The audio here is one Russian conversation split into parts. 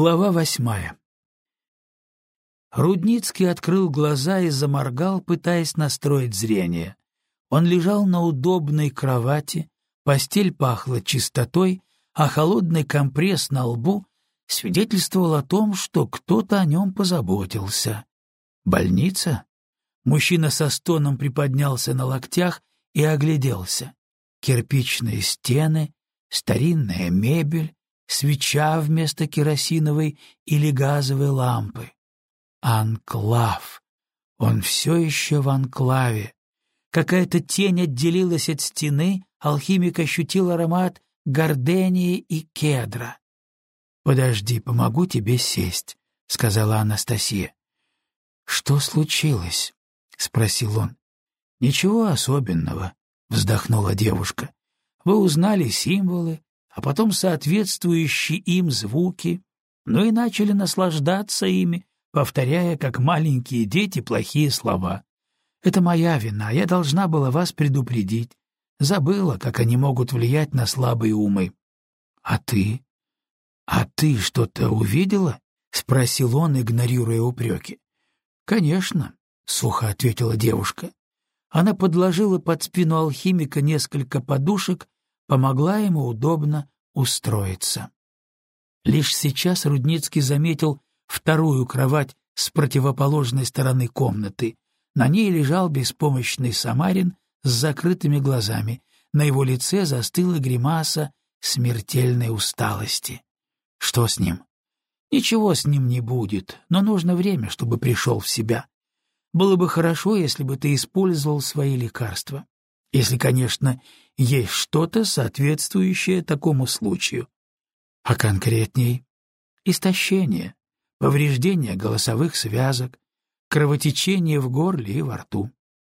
Глава восьмая Рудницкий открыл глаза и заморгал, пытаясь настроить зрение. Он лежал на удобной кровати, постель пахла чистотой, а холодный компресс на лбу свидетельствовал о том, что кто-то о нем позаботился. Больница? Мужчина со стоном приподнялся на локтях и огляделся. Кирпичные стены, старинная мебель, свеча вместо керосиновой или газовой лампы. Анклав. Он все еще в анклаве. Какая-то тень отделилась от стены, алхимик ощутил аромат гордении и кедра. «Подожди, помогу тебе сесть», — сказала Анастасия. «Что случилось?» — спросил он. «Ничего особенного», — вздохнула девушка. «Вы узнали символы, а потом соответствующие им звуки, ну и начали наслаждаться ими, повторяя, как маленькие дети, плохие слова. Это моя вина, я должна была вас предупредить. Забыла, как они могут влиять на слабые умы. А ты? А ты что-то увидела? — спросил он, игнорируя упреки. — Конечно, — сухо ответила девушка. Она подложила под спину алхимика несколько подушек, помогла ему удобно устроиться. Лишь сейчас Рудницкий заметил вторую кровать с противоположной стороны комнаты. На ней лежал беспомощный Самарин с закрытыми глазами. На его лице застыла гримаса смертельной усталости. Что с ним? Ничего с ним не будет, но нужно время, чтобы пришел в себя. Было бы хорошо, если бы ты использовал свои лекарства. Если, конечно, есть что-то, соответствующее такому случаю. А конкретней — истощение повреждение голосовых связок, кровотечение в горле и во рту.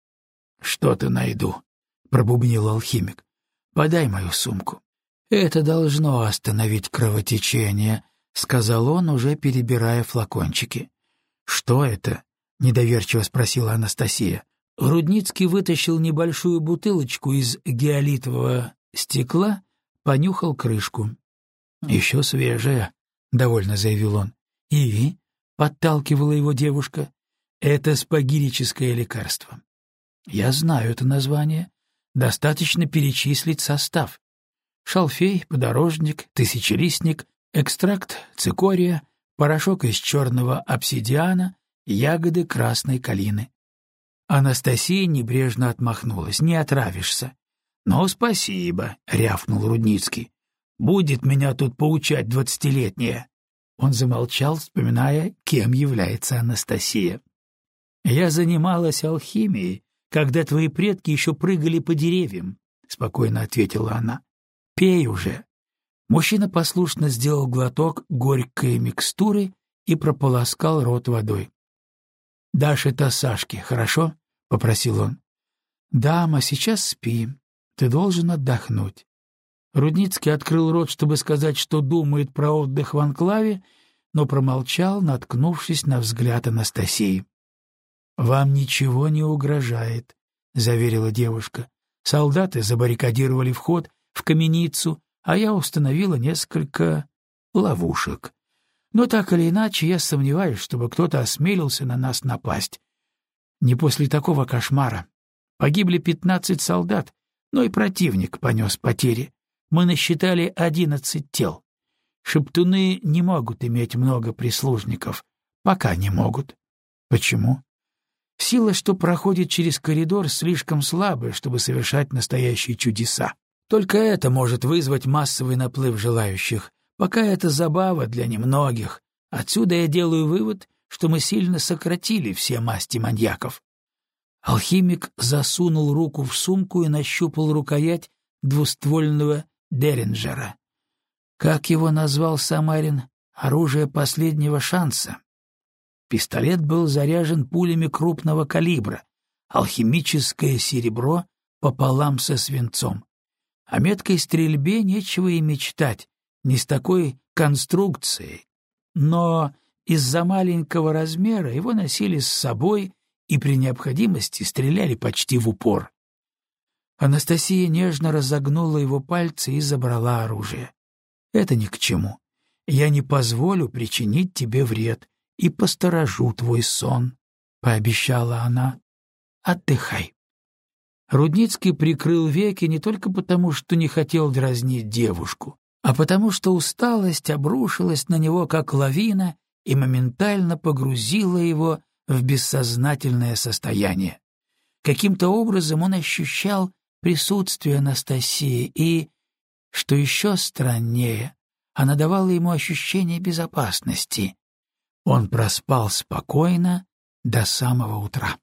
— Что-то найду, — пробубнил алхимик. — Подай мою сумку. — Это должно остановить кровотечение, — сказал он, уже перебирая флакончики. — Что это? — недоверчиво спросила Анастасия. Рудницкий вытащил небольшую бутылочку из геолитового стекла, понюхал крышку. — Еще свежая, — довольно заявил он. «И?» — подталкивала его девушка. «Это спагирическое лекарство. Я знаю это название. Достаточно перечислить состав. Шалфей, подорожник, тысячелистник, экстракт цикория, порошок из черного обсидиана, ягоды красной калины. Анастасия небрежно отмахнулась. «Не отравишься». «Ну, спасибо», — рявкнул Рудницкий. «Будет меня тут поучать двадцатилетняя». Он замолчал, вспоминая, кем является Анастасия. «Я занималась алхимией, когда твои предки еще прыгали по деревьям», — спокойно ответила она. «Пей уже». Мужчина послушно сделал глоток горькой микстуры и прополоскал рот водой. «Дашь это Сашке, хорошо?» — попросил он. «Дама, сейчас спи. Ты должен отдохнуть. Рудницкий открыл рот, чтобы сказать, что думает про отдых в анклаве, но промолчал, наткнувшись на взгляд Анастасии. «Вам ничего не угрожает», — заверила девушка. «Солдаты забаррикадировали вход в каменицу, а я установила несколько ловушек. Но так или иначе я сомневаюсь, чтобы кто-то осмелился на нас напасть. Не после такого кошмара. Погибли пятнадцать солдат, но и противник понес потери мы насчитали одиннадцать тел. Шептуны не могут иметь много прислужников. Пока не могут. Почему? Сила, что проходит через коридор, слишком слабая, чтобы совершать настоящие чудеса. Только это может вызвать массовый наплыв желающих. Пока это забава для немногих. Отсюда я делаю вывод, что мы сильно сократили все масти маньяков. Алхимик засунул руку в сумку и нащупал рукоять двуствольного Деринджера. Как его назвал Самарин? Оружие последнего шанса. Пистолет был заряжен пулями крупного калибра, алхимическое серебро пополам со свинцом. О меткой стрельбе нечего и мечтать, не с такой конструкцией. Но из-за маленького размера его носили с собой и при необходимости стреляли почти в упор. Анастасия нежно разогнула его пальцы и забрала оружие. Это ни к чему. я не позволю причинить тебе вред и посторожу твой сон, — пообещала она. Отдыхай. Рудницкий прикрыл веки не только потому, что не хотел дразнить девушку, а потому что усталость обрушилась на него как лавина и моментально погрузила его в бессознательное состояние. Каким-то образом он ощущал присутствие Анастасии и, что еще страннее, она давала ему ощущение безопасности. Он проспал спокойно до самого утра.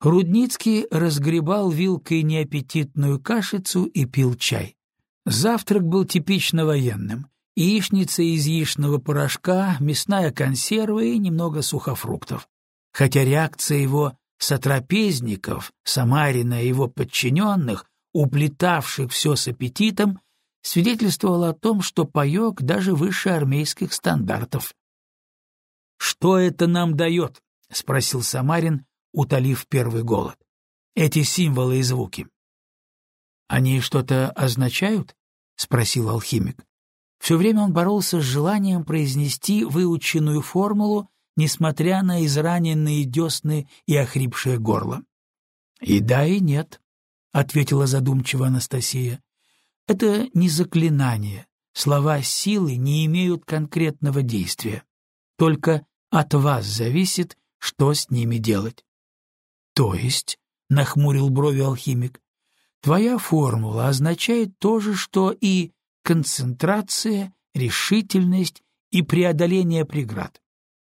Рудницкий разгребал вилкой неаппетитную кашицу и пил чай. Завтрак был типично военным. Яичница из яичного порошка, мясная консерва и немного сухофруктов. Хотя реакция его сотрапезников, Самарина и его подчиненных, уплетавших все с аппетитом, свидетельствовала о том, что паек даже выше армейских стандартов. «Что это нам дает?» — спросил Самарин, утолив первый голод. «Эти символы и звуки». «Они что-то означают?» — спросил алхимик. Все время он боролся с желанием произнести выученную формулу, несмотря на израненные десны и охрипшее горло. «И да, и нет», — ответила задумчиво Анастасия. «Это не заклинание. Слова силы не имеют конкретного действия. Только от вас зависит, что с ними делать. То есть, — нахмурил брови алхимик, — твоя формула означает то же, что и концентрация, решительность и преодоление преград.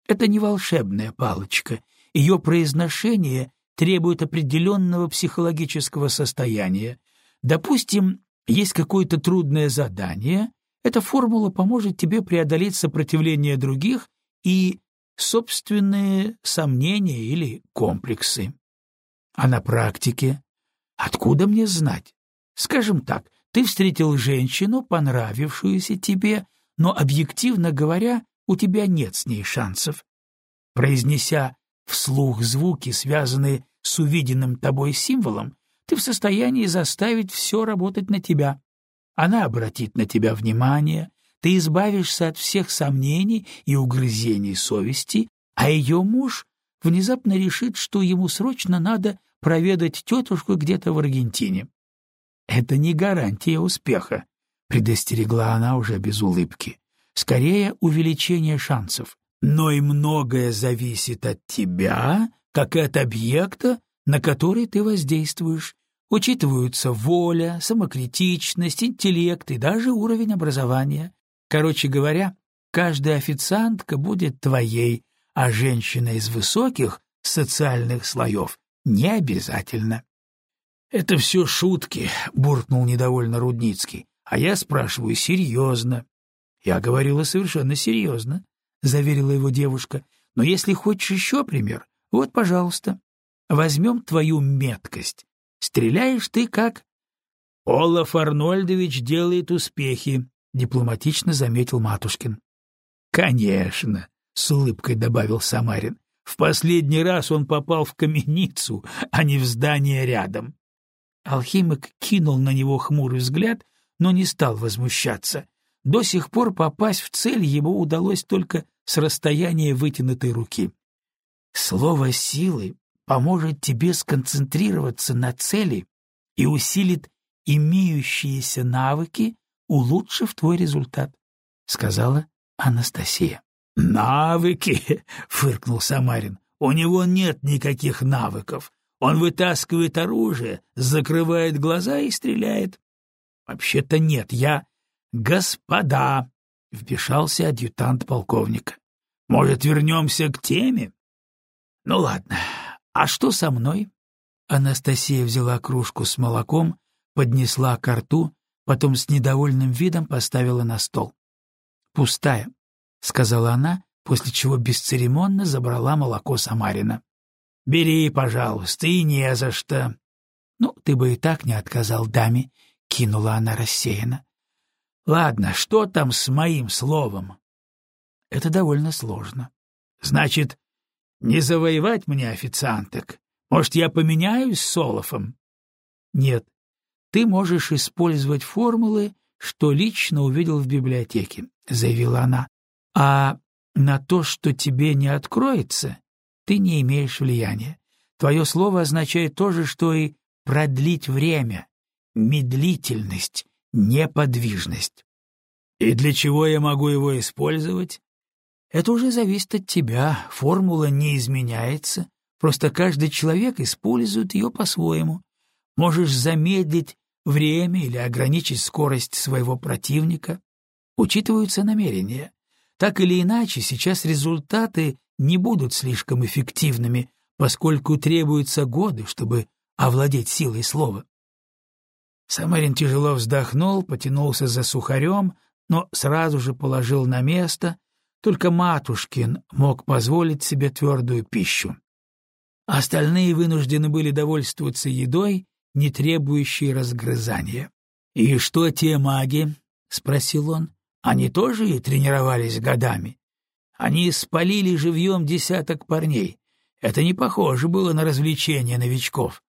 Это не волшебная палочка, ее произношение требует определенного психологического состояния. Допустим, есть какое-то трудное задание, эта формула поможет тебе преодолеть сопротивление других и собственные сомнения или комплексы. А на практике? Откуда мне знать? Скажем так, ты встретил женщину, понравившуюся тебе, но, объективно говоря, у тебя нет с ней шансов. Произнеся вслух звуки, связанные с увиденным тобой символом, ты в состоянии заставить все работать на тебя. Она обратит на тебя внимание, ты избавишься от всех сомнений и угрызений совести, а ее муж внезапно решит, что ему срочно надо проведать тетушку где-то в Аргентине. Это не гарантия успеха, предостерегла она уже без улыбки. Скорее, увеличение шансов. Но и многое зависит от тебя, как и от объекта, на который ты воздействуешь. Учитываются воля, самокритичность, интеллект и даже уровень образования. Короче говоря, каждая официантка будет твоей, а женщина из высоких социальных слоев не обязательно. — Это все шутки, — буркнул недовольно Рудницкий. — А я спрашиваю серьезно. — Я говорила совершенно серьезно, — заверила его девушка. — Но если хочешь еще пример, вот, пожалуйста. Возьмем твою меткость. Стреляешь ты как... — Олаф Арнольдович делает успехи, — дипломатично заметил Матушкин. «Конечно», — с улыбкой добавил Самарин. «В последний раз он попал в каменицу, а не в здание рядом». Алхимик кинул на него хмурый взгляд, но не стал возмущаться. До сих пор попасть в цель ему удалось только с расстояния вытянутой руки. «Слово силы поможет тебе сконцентрироваться на цели и усилит имеющиеся навыки улучшив твой результат, — сказала Анастасия. — Навыки! — фыркнул Самарин. — У него нет никаких навыков. Он вытаскивает оружие, закрывает глаза и стреляет. — Вообще-то нет, я... — Господа! — вмешался адъютант полковника. — Может, вернемся к теме? — Ну ладно, а что со мной? Анастасия взяла кружку с молоком, поднесла к рту потом с недовольным видом поставила на стол. «Пустая», — сказала она, после чего бесцеремонно забрала молоко Самарина. «Бери, пожалуйста, и не за что». «Ну, ты бы и так не отказал даме», — кинула она рассеянно. «Ладно, что там с моим словом?» «Это довольно сложно». «Значит, не завоевать мне официанток? Может, я поменяюсь с Солофом?» «Нет, ты можешь использовать формулы, что лично увидел в библиотеке», — заявила она. «А на то, что тебе не откроется, ты не имеешь влияния. Твое слово означает то же, что и продлить время, медлительность, неподвижность. И для чего я могу его использовать? Это уже зависит от тебя, формула не изменяется, просто каждый человек использует ее по-своему. Можешь замедлить время или ограничить скорость своего противника. Учитываются намерения. Так или иначе, сейчас результаты не будут слишком эффективными, поскольку требуются годы, чтобы овладеть силой слова. Самарин тяжело вздохнул, потянулся за сухарем, но сразу же положил на место, только Матушкин мог позволить себе твердую пищу. Остальные вынуждены были довольствоваться едой, не требующей разгрызания. «И что те маги?» — спросил он. «Они тоже и тренировались годами? Они спалили живьем десяток парней. Это не похоже было на развлечение новичков.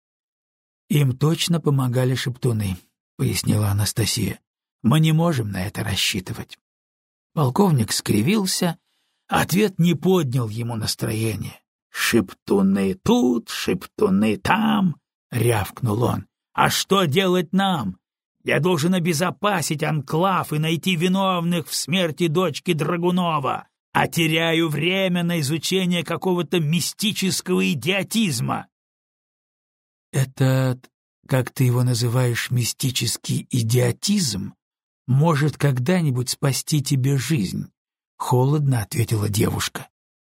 Им точно помогали шептуны, пояснила Анастасия. Мы не можем на это рассчитывать. Полковник скривился, ответ не поднял ему настроение. Шептуны тут, шептуны там, рявкнул он. А что делать нам? Я должен обезопасить анклав и найти виновных в смерти дочки Драгунова, а теряю время на изучение какого-то мистического идиотизма. «Этот, как ты его называешь, мистический идиотизм, может когда-нибудь спасти тебе жизнь», — холодно ответила девушка.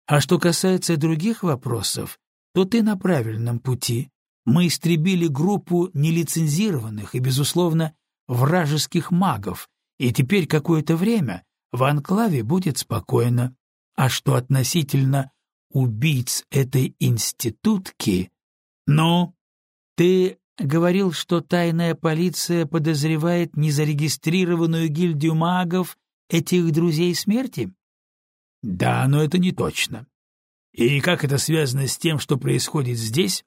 «А что касается других вопросов, то ты на правильном пути. Мы истребили группу нелицензированных и, безусловно, вражеских магов, и теперь какое-то время в анклаве будет спокойно. А что относительно убийц этой институтки... Ну, ты говорил, что тайная полиция подозревает незарегистрированную гильдию магов этих друзей смерти? Да, но это не точно. И как это связано с тем, что происходит здесь?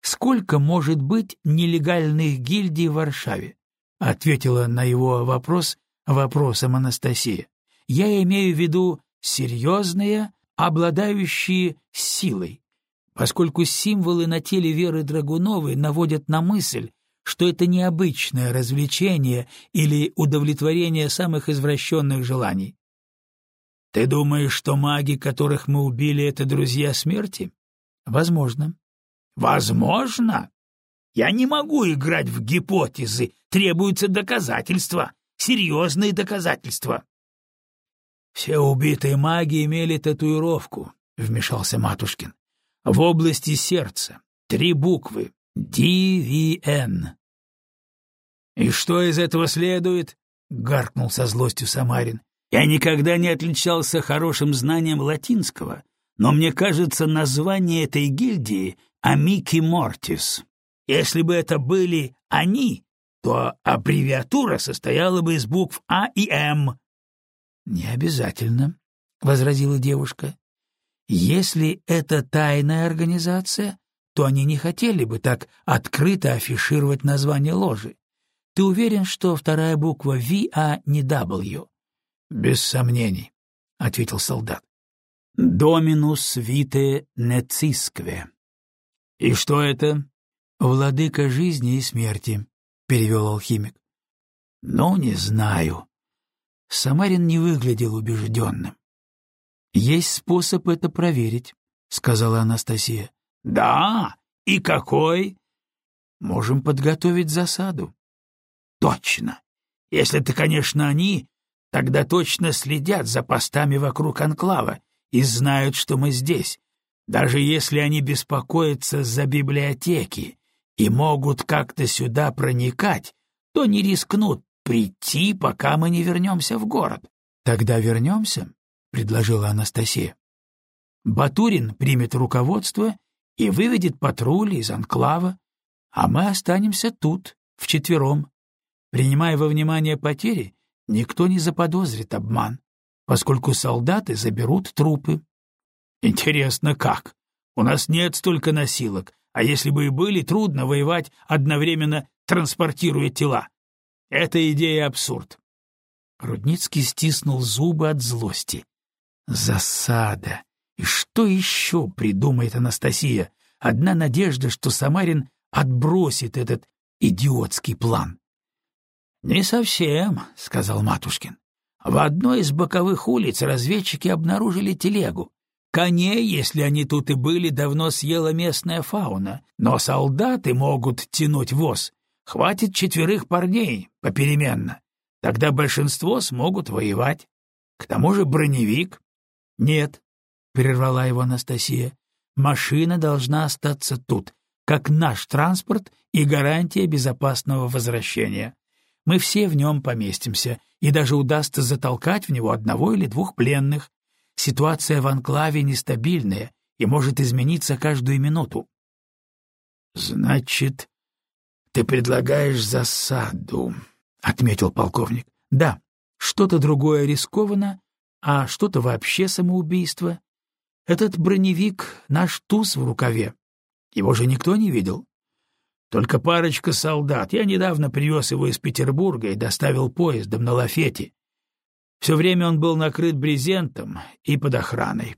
Сколько может быть нелегальных гильдий в Варшаве? Ответила на его вопрос вопросом Анастасия. Я имею в виду серьезные, обладающие силой поскольку символы на теле Веры Драгуновой наводят на мысль, что это необычное развлечение или удовлетворение самых извращенных желаний. Ты думаешь, что маги, которых мы убили, это друзья смерти? Возможно. Возможно? Я не могу играть в гипотезы, требуются доказательства, серьезные доказательства. Все убитые маги имели татуировку, вмешался Матушкин в области сердца. Три буквы. ДВН. «И что из этого следует?» — гаркнул со злостью Самарин. «Я никогда не отличался хорошим знанием латинского, но мне кажется, название этой гильдии — Амики Мортис. Если бы это были они, то аббревиатура состояла бы из букв А и М». «Не обязательно», — возразила девушка. Если это тайная организация, то они не хотели бы так открыто афишировать название ложи. Ты уверен, что вторая буква V, а не W? Без сомнений, — ответил солдат. Доминус вите нецискве. И что это? Владыка жизни и смерти, — перевел алхимик. Ну, не знаю. Самарин не выглядел убежденным. «Есть способ это проверить», — сказала Анастасия. «Да? И какой?» «Можем подготовить засаду». «Точно. Если это, конечно, они, тогда точно следят за постами вокруг анклава и знают, что мы здесь, даже если они беспокоятся за библиотеки и могут как-то сюда проникать, то не рискнут прийти, пока мы не вернемся в город. Тогда вернемся, предложила Анастасия. Батурин примет руководство и выведет патруль из анклава, а мы останемся тут, вчетвером. Принимая во внимание потери, никто не заподозрит обман, поскольку солдаты заберут трупы. Интересно, как? У нас нет столько носилок, а если бы и были, трудно воевать, одновременно транспортируя тела. Эта идея абсурд. Рудницкий стиснул зубы от злости. Засада. И что еще придумает Анастасия? Одна надежда, что Самарин отбросит этот идиотский план. «Не совсем», — сказал Матушкин. «В одной из боковых улиц разведчики обнаружили телегу. Коней, если они тут и были, давно съела местная фауна, но солдаты могут тянуть воз. Хватит четверых парней попеременно. Тогда большинство смогут воевать. К тому же броневик. — Нет, — прервала его Анастасия, — машина должна остаться тут, как наш транспорт и гарантия безопасного возвращения. Мы все в нем поместимся, и даже удастся затолкать в него одного или двух пленных. Ситуация в анклаве нестабильная и может измениться каждую минуту. — Значит, ты предлагаешь засаду, — отметил полковник. — Да, что-то другое рискованно, а что-то вообще самоубийство. Этот броневик — наш туз в рукаве. Его же никто не видел. Только парочка солдат. Я недавно привез его из Петербурга и доставил поездом на лафете. Все время он был накрыт брезентом и под охраной.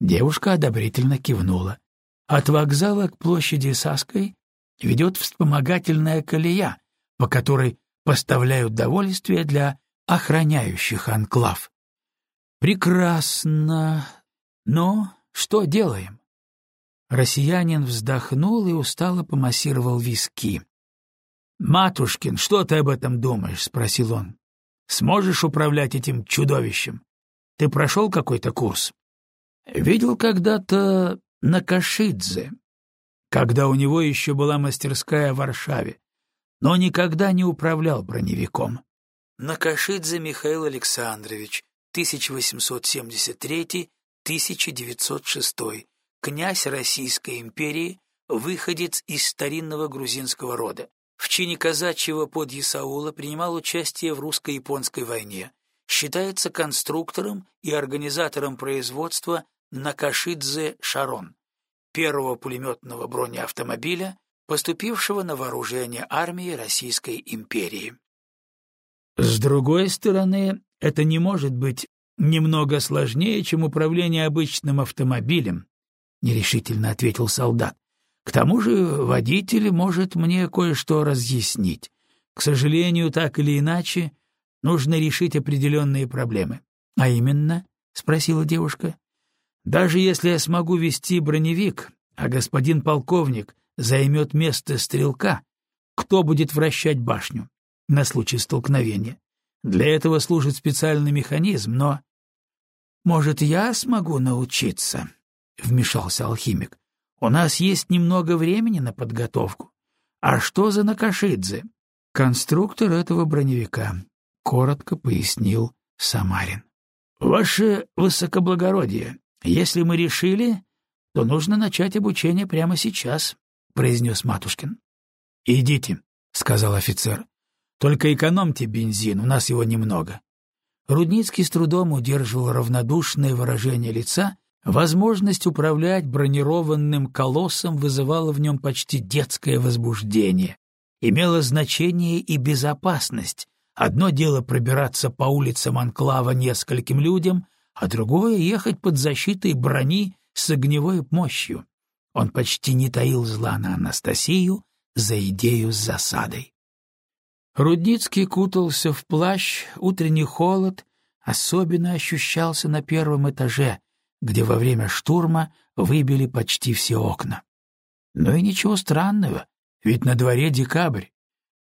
Девушка одобрительно кивнула. От вокзала к площади Саской ведет вспомогательная колея, по которой поставляют довольствие для охраняющих анклав. Прекрасно. Но что делаем? Россиянин вздохнул и устало помассировал виски. «Матушкин, что ты об этом думаешь?» — спросил он. «Сможешь управлять этим чудовищем? Ты прошел какой-то курс?» «Видел когда-то на Кашидзе, когда у него еще была мастерская в Варшаве, но никогда не управлял броневиком. Накашидзе Михаил Александрович, 1873-1906, князь Российской империи, выходец из старинного грузинского рода. В чине казачьего под Исаула принимал участие в русско-японской войне. Считается конструктором и организатором производства Накашидзе Шарон первого пулеметного бронеавтомобиля, поступившего на вооружение армии Российской империи. С другой стороны, это не может быть немного сложнее, чем управление обычным автомобилем, нерешительно ответил солдат. К тому же водитель может мне кое-что разъяснить. К сожалению, так или иначе, нужно решить определенные проблемы. А именно, спросила девушка. Даже если я смогу вести броневик, а господин полковник займет место стрелка, кто будет вращать башню на случай столкновения? Для этого служит специальный механизм, но... «Может, я смогу научиться?» — вмешался алхимик. «У нас есть немного времени на подготовку. А что за Накашидзе?» «Конструктор этого броневика», — коротко пояснил Самарин. «Ваше высокоблагородие, если мы решили, то нужно начать обучение прямо сейчас, произнес Матушкин. Идите, сказал офицер. Только экономьте бензин, у нас его немного. Рудницкий с трудом удерживал равнодушное выражение лица, возможность управлять бронированным колоссом вызывала в нем почти детское возбуждение. Имело значение и безопасность. Одно дело пробираться по улицам анклава нескольким людям, а другое — ехать под защитой брони с огневой мощью. Он почти не таил зла на Анастасию за идею с засадой. Рудницкий кутался в плащ, утренний холод особенно ощущался на первом этаже, где во время штурма выбили почти все окна. Но и ничего странного, ведь на дворе декабрь.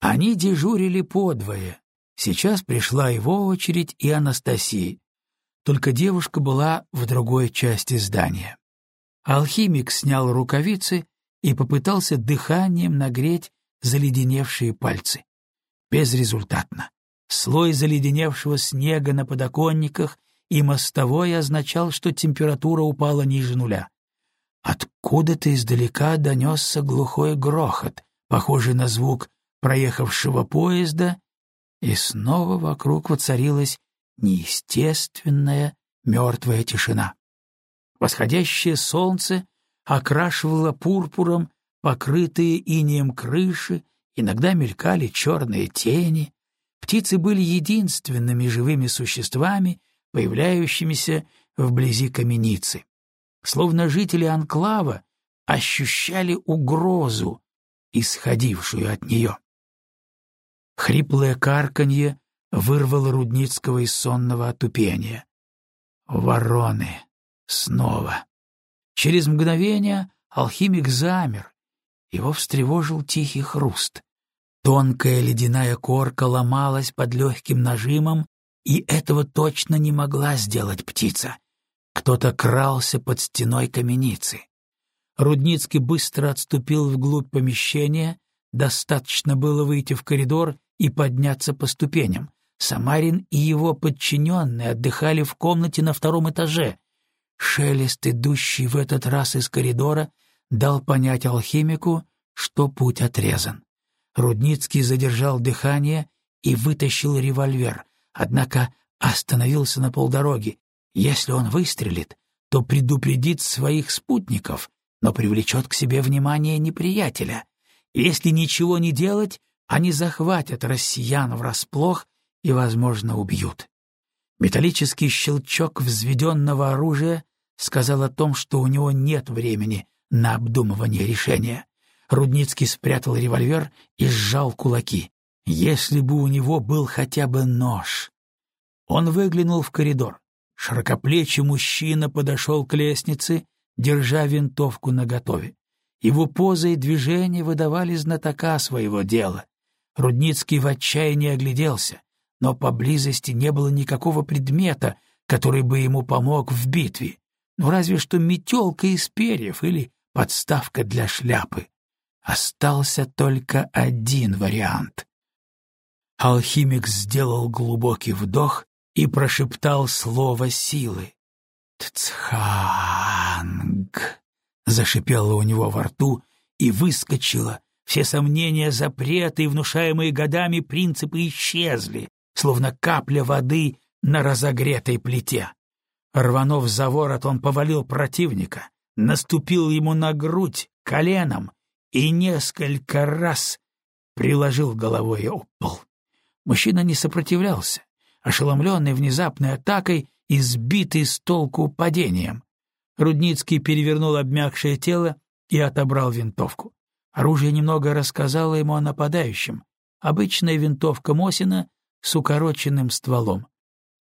Они дежурили подвое. Сейчас пришла его очередь и Анастасии только девушка была в другой части здания. Алхимик снял рукавицы и попытался дыханием нагреть заледеневшие пальцы. Безрезультатно. Слой заледеневшего снега на подоконниках и мостовой означал, что температура упала ниже нуля. Откуда-то издалека донесся глухой грохот, похожий на звук проехавшего поезда, и снова вокруг воцарилась неестественная мертвая тишина. Восходящее солнце окрашивало пурпуром покрытые инеем крыши иногда мелькали черные тени. Птицы были единственными живыми существами, появляющимися вблизи каменицы. Словно жители анклава ощущали угрозу, исходившую от нее. Хриплое карканье вырвало Рудницкого из сонного отупения. Вороны. Снова. Через мгновение алхимик замер. Его встревожил тихий хруст. Тонкая ледяная корка ломалась под легким нажимом, и этого точно не могла сделать птица. Кто-то крался под стеной каменицы. Рудницкий быстро отступил вглубь помещения, достаточно было выйти в коридор и подняться по ступеням. Самарин и его подчиненные отдыхали в комнате на втором этаже. Шелест, идущий в этот раз из коридора, дал понять алхимику, что путь отрезан. Рудницкий задержал дыхание и вытащил револьвер, однако остановился на полдороги. Если он выстрелит, то предупредит своих спутников, но привлечет к себе внимание неприятеля. Если ничего не делать, они захватят россиян врасплох и, возможно, убьют. Металлический щелчок взведенного оружия сказал о том, что у него нет времени на обдумывание решения. Рудницкий спрятал револьвер и сжал кулаки. Если бы у него был хотя бы нож. Он выглянул в коридор. Широкоплечий мужчина подошел к лестнице, держа винтовку наготове. Его поза и движения выдавали знатока своего дела. Рудницкий в отчаянии огляделся, но поблизости не было никакого предмета, который бы ему помог в битве, ну разве что метелка из перьев или подставка для шляпы. Остался только один вариант. Алхимик сделал глубокий вдох и прошептал слово силы. «Тцханг!» — зашипело у него во рту и выскочило. Все сомнения, запреты и внушаемые годами принципы исчезли, словно капля воды на разогретой плите. Рванув за ворот, он повалил противника, наступил ему на грудь коленом и несколько раз приложил головой об пол. Мужчина не сопротивлялся, ошеломленный внезапной атакой и сбитый с толку падением. Рудницкий перевернул обмякшее тело и отобрал винтовку. Оружие немного рассказало ему о нападающем. Обычная винтовка Мосина с укороченным стволом.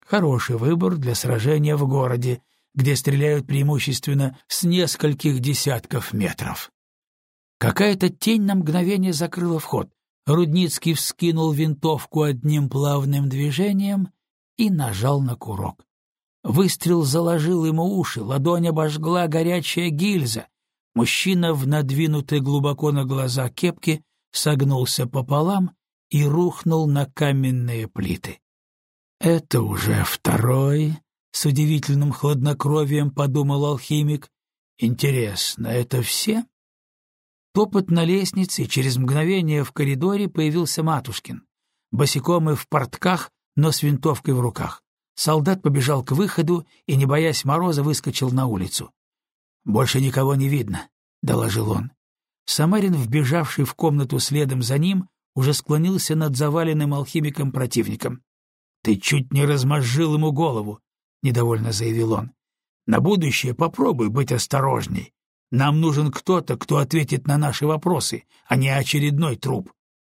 Хороший выбор для сражения в городе, где стреляют преимущественно с нескольких десятков метров. Какая-то тень на мгновение закрыла вход. Рудницкий вскинул винтовку одним плавным движением и нажал на курок. Выстрел заложил ему уши, ладонь обожгла горячая гильза. Мужчина в надвинутой глубоко на глаза кепке согнулся пополам и рухнул на каменные плиты. «Это уже второй», — с удивительным хладнокровием подумал алхимик. «Интересно, это все?» Топот на лестнице, и через мгновение в коридоре появился Матушкин. Босиком и в портках, но с винтовкой в руках. Солдат побежал к выходу и, не боясь мороза, выскочил на улицу. «Больше никого не видно», — доложил он. Самарин, вбежавший в комнату следом за ним, уже склонился над заваленным алхимиком противником. «Ты чуть не размозжил ему голову», — недовольно заявил он. «На будущее попробуй быть осторожней. Нам нужен кто-то, кто ответит на наши вопросы, а не очередной труп.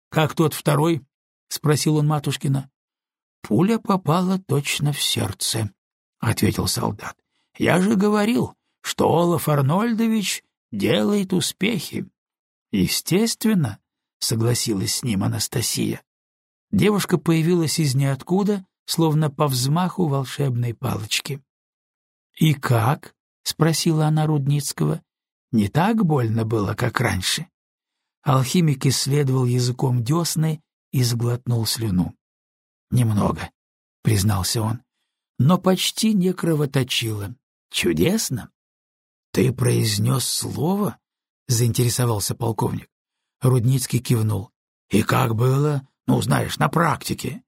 Как тот второй? — спросил он Матушкина. — Пуля попала точно в сердце, — ответил солдат. — Я же говорил, что Олаф Арнольдович делает успехи. — Естественно, — согласилась с ним Анастасия. Девушка появилась из ниоткуда, словно по взмаху волшебной палочки. — И как? — спросила она Рудницкого. Не так больно было, как раньше. Алхимик исследовал языком десны и сглотнул слюну. «Немного», — признался он, — «но почти не кровоточило. Чудесно!» «Ты произнес слово?» — заинтересовался полковник. Рудницкий кивнул. «И как было? Ну, знаешь, на практике».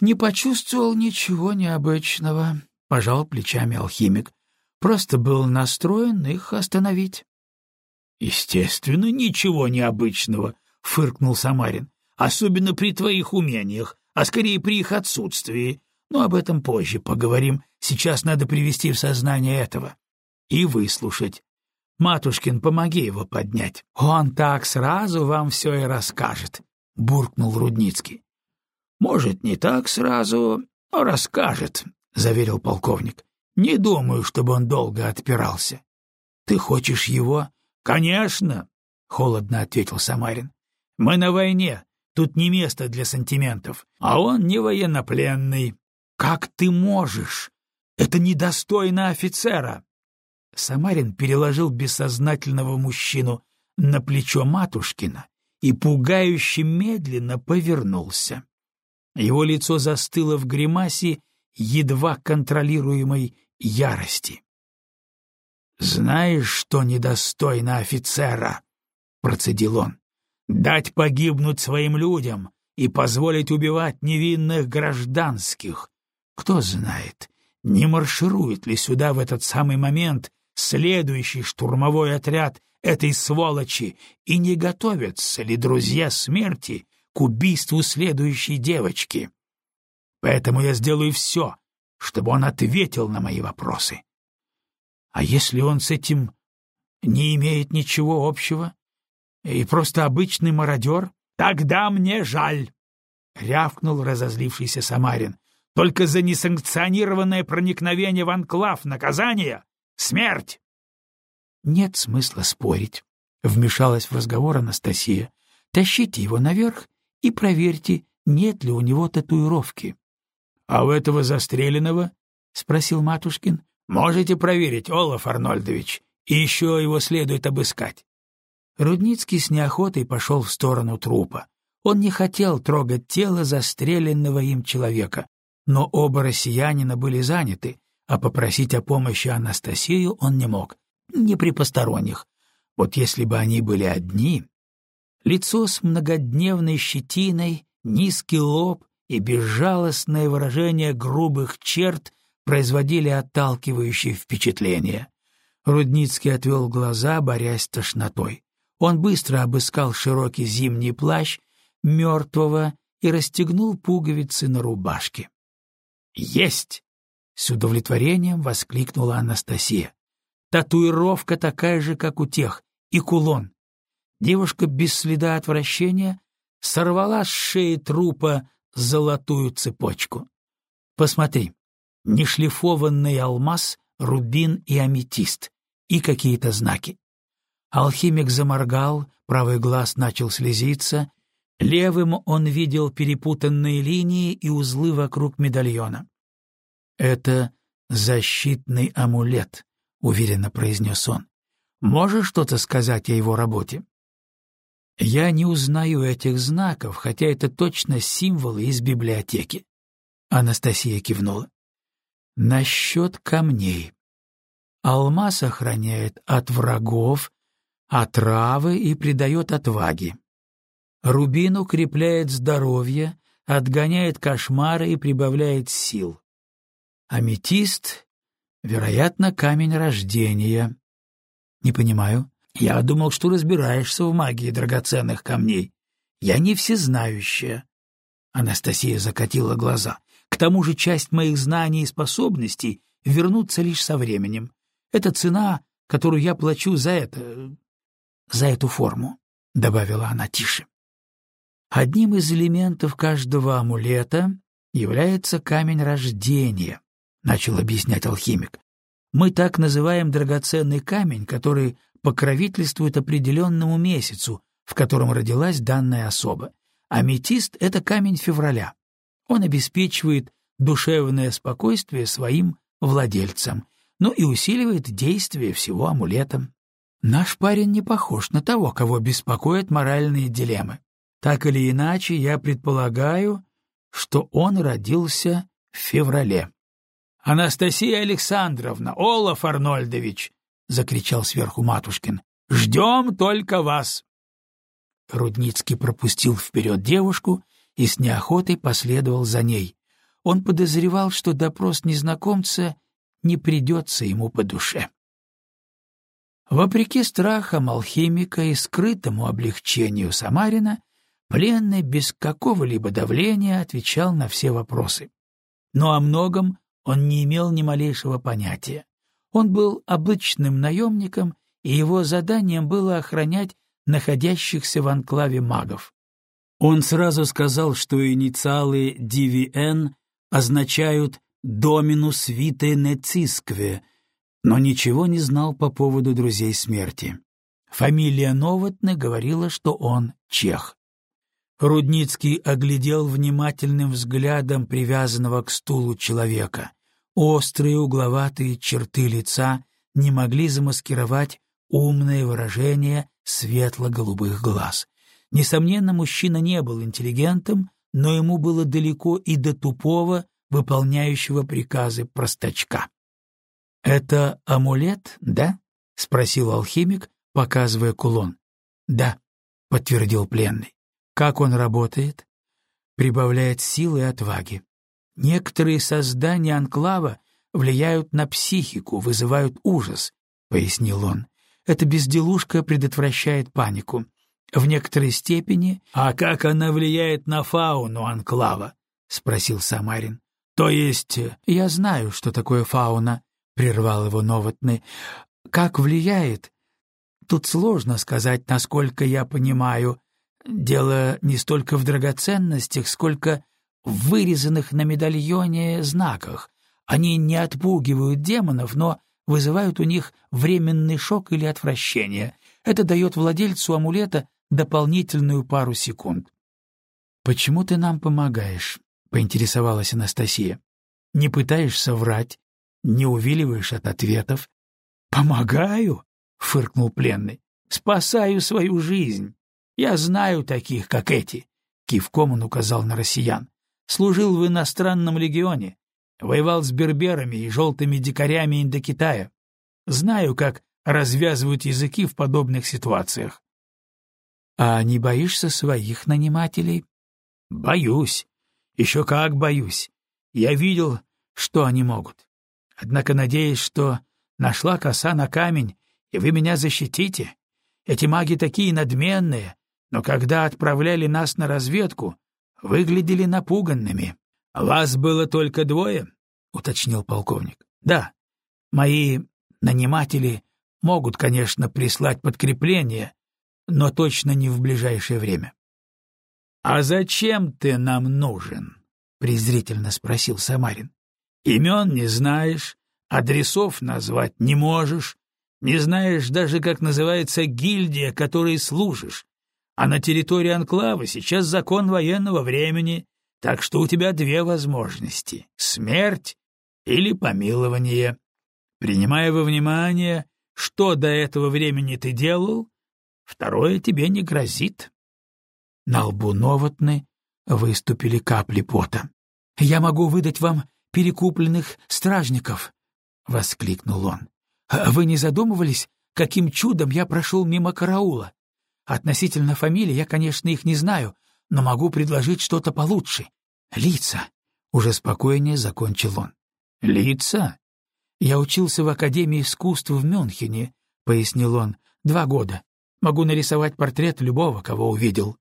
«Не почувствовал ничего необычного», — пожал плечами алхимик просто был настроен их остановить. — Естественно, ничего необычного, — фыркнул Самарин. «Особенно при твоих умениях, а скорее при их отсутствии. Но об этом позже поговорим. Сейчас надо привести в сознание этого. И выслушать. Матушкин, помоги его поднять. Он так сразу вам все и расскажет», — буркнул Рудницкий. «Может, не так сразу, но расскажет», — заверил полковник. «Не думаю, чтобы он долго отпирался». «Ты хочешь его?» «Конечно», — холодно ответил Самарин. «Мы на войне, тут не место для сантиментов, а он не военнопленный». «Как ты можешь? Это недостойно офицера!» Самарин переложил бессознательного мужчину на плечо Матушкина и пугающе медленно повернулся. Его лицо застыло в гримасе едва контролируемой ярости. «Знаешь, что недостойно офицера?» — процедил он. «Дать погибнуть своим людям и позволить убивать невинных гражданских. Кто знает, не марширует ли сюда в этот самый момент следующий штурмовой отряд этой сволочи и не готовятся ли друзья смерти к убийству следующей девочки. Поэтому я сделаю все, чтобы он ответил на мои вопросы. А если он с этим не имеет ничего общего и просто обычный мародер, тогда мне жаль, — рявкнул разозлившийся Самарин. Только за несанкционированное проникновение в анклав наказание — смерть. Нет смысла спорить, — вмешалась в разговор Анастасия. Тащите его наверх и проверьте, нет ли у него татуировки. — А у этого застреленного? — спросил Матушкин. Можете проверить, Олаф Арнольдович, и еще его следует обыскать. Рудницкий с неохотой пошел в сторону трупа. Он не хотел трогать тело застреленного им человека, но оба россиянина были заняты, а попросить о помощи Анастасию он не мог, не при посторонних. Вот если бы они были одни... Лицо с многодневной щетиной, низкий лоб и безжалостное выражение грубых черт производили отталкивающее впечатление. Рудницкий отвел глаза, борясь с тошнотой. Он быстро обыскал широкий зимний плащ мертвого и расстегнул пуговицы на рубашке. «Есть!» — с удовлетворением воскликнула Анастасия. «Татуировка такая же, как у тех, и кулон». Девушка без следа отвращения сорвала с шеи трупа золотую цепочку. «Посмотри, нешлифованный алмаз, рубин и аметист, и какие-то знаки. Алхимик заморгал, правый глаз начал слезиться, левым он видел перепутанные линии и узлы вокруг медальона. «Это защитный амулет», — уверенно произнес он. «Можешь что-то сказать о его работе?» «Я не узнаю этих знаков, хотя это точно символы из библиотеки». Анастасия кивнула. Насчет камней. Алмаз охраняет от врагов, отравы и придает отваги. Рубин укрепляет здоровье, отгоняет кошмары и прибавляет сил. Аметист — вероятно, камень рождения. Не понимаю. Я думал, что разбираешься в магии драгоценных камней. Я не всезнающая. Анастасия закатила глаза. К тому же часть моих знаний и способностей вернутся лишь со временем. Это цена, которую я плачу за это... за эту форму», — добавила она тише. «Одним из элементов каждого амулета является камень рождения», — начал объяснять алхимик. «Мы так называем драгоценный камень, который покровительствует определенному месяцу, в котором родилась данная особа. Аметист — это камень февраля. Он обеспечивает душевное спокойствие своим владельцам, но и усиливает действие всего амулета. Наш парень не похож на того, кого беспокоят моральные дилеммы. Так или иначе, я предполагаю, что он родился в феврале. «Анастасия Александровна, Олаф Арнольдович!» — закричал сверху Матушкин. «Ждем только вас!» Рудницкий пропустил вперед девушку и с неохотой последовал за ней. Он подозревал, что допрос незнакомца не придется ему по душе. Вопреки страхам алхимика и скрытому облегчению Самарина, пленный без какого-либо давления отвечал на все вопросы. Но о многом он не имел ни малейшего понятия. Он был обычным наемником, и его заданием было охранять находящихся в анклаве магов. Он сразу сказал, что инициалы DVN означают «Доминус Vitae Necисque», но ничего не знал по поводу друзей смерти. Фамилия Новотны говорила, что он чех. Рудницкий оглядел внимательным взглядом привязанного к стулу человека. Острые угловатые черты лица не могли замаскировать умное выражение светло-голубых глаз. Несомненно, мужчина не был интеллигентом, но ему было далеко и до тупого, выполняющего приказы простачка. «Это амулет, да?» — спросил алхимик, показывая кулон. «Да», — подтвердил пленный. «Как он работает?» «Прибавляет силы и отваги. Некоторые создания анклава влияют на психику, вызывают ужас», — пояснил он. «Эта безделушка предотвращает панику. В некоторой степени... А как она влияет на фауну анклава? — спросил Самарин. — То есть... Э, я знаю, что такое фауна, — прервал его Новотный. — Как влияет? Тут сложно сказать, насколько я понимаю. Дело не столько в драгоценностях, сколько вырезанных на медальоне знаках. Они не отпугивают демонов, но вызывают у них временный шок или отвращение. Это дает владельцу амулета дополнительную пару секунд. «Почему ты нам помогаешь?» — поинтересовалась Анастасия. «Не пытаешься врать, не увиливаешь от ответов». «Помогаю?» — фыркнул пленный. «Спасаю свою жизнь. Я знаю таких, как эти», — кивком он указал на россиян. «Служил в иностранном легионе, воевал с берберами и желтыми дикарями Индокитая. Знаю, как развязывают языки в подобных ситуациях. А не боишься своих нанимателей? Боюсь. Еще как боюсь. Я видел, что они могут. Однако надеюсь, что нашла коса на камень, и вы меня защитите. Эти маги такие надменные, но когда отправляли нас на разведку, выглядели напуганными. — Вас было только двое? — уточнил полковник. — Да. Мои наниматели могут, конечно, прислать подкрепление, но точно не в ближайшее время. — А зачем ты нам нужен? — презрительно спросил Самарин. — Имен не знаешь, адресов назвать не можешь, не знаешь даже, как называется гильдия, которой служишь. А на территории анклава сейчас закон военного времени, так что у тебя две возможности — смерть или помилование. Принимая во внимание, что до этого времени ты делал, Второе тебе не грозит. На лбу Новотны выступили капли пота. — Я могу выдать вам перекупленных стражников! — воскликнул он. — Вы не задумывались, каким чудом я прошел мимо караула? Относительно фамилий я, конечно, их не знаю, но могу предложить что-то получше. Лица. Уже спокойнее закончил он. Лица? Я учился в Академии искусств в Мюнхене, пояснил он, два года. Могу нарисовать портрет любого, кого увидел.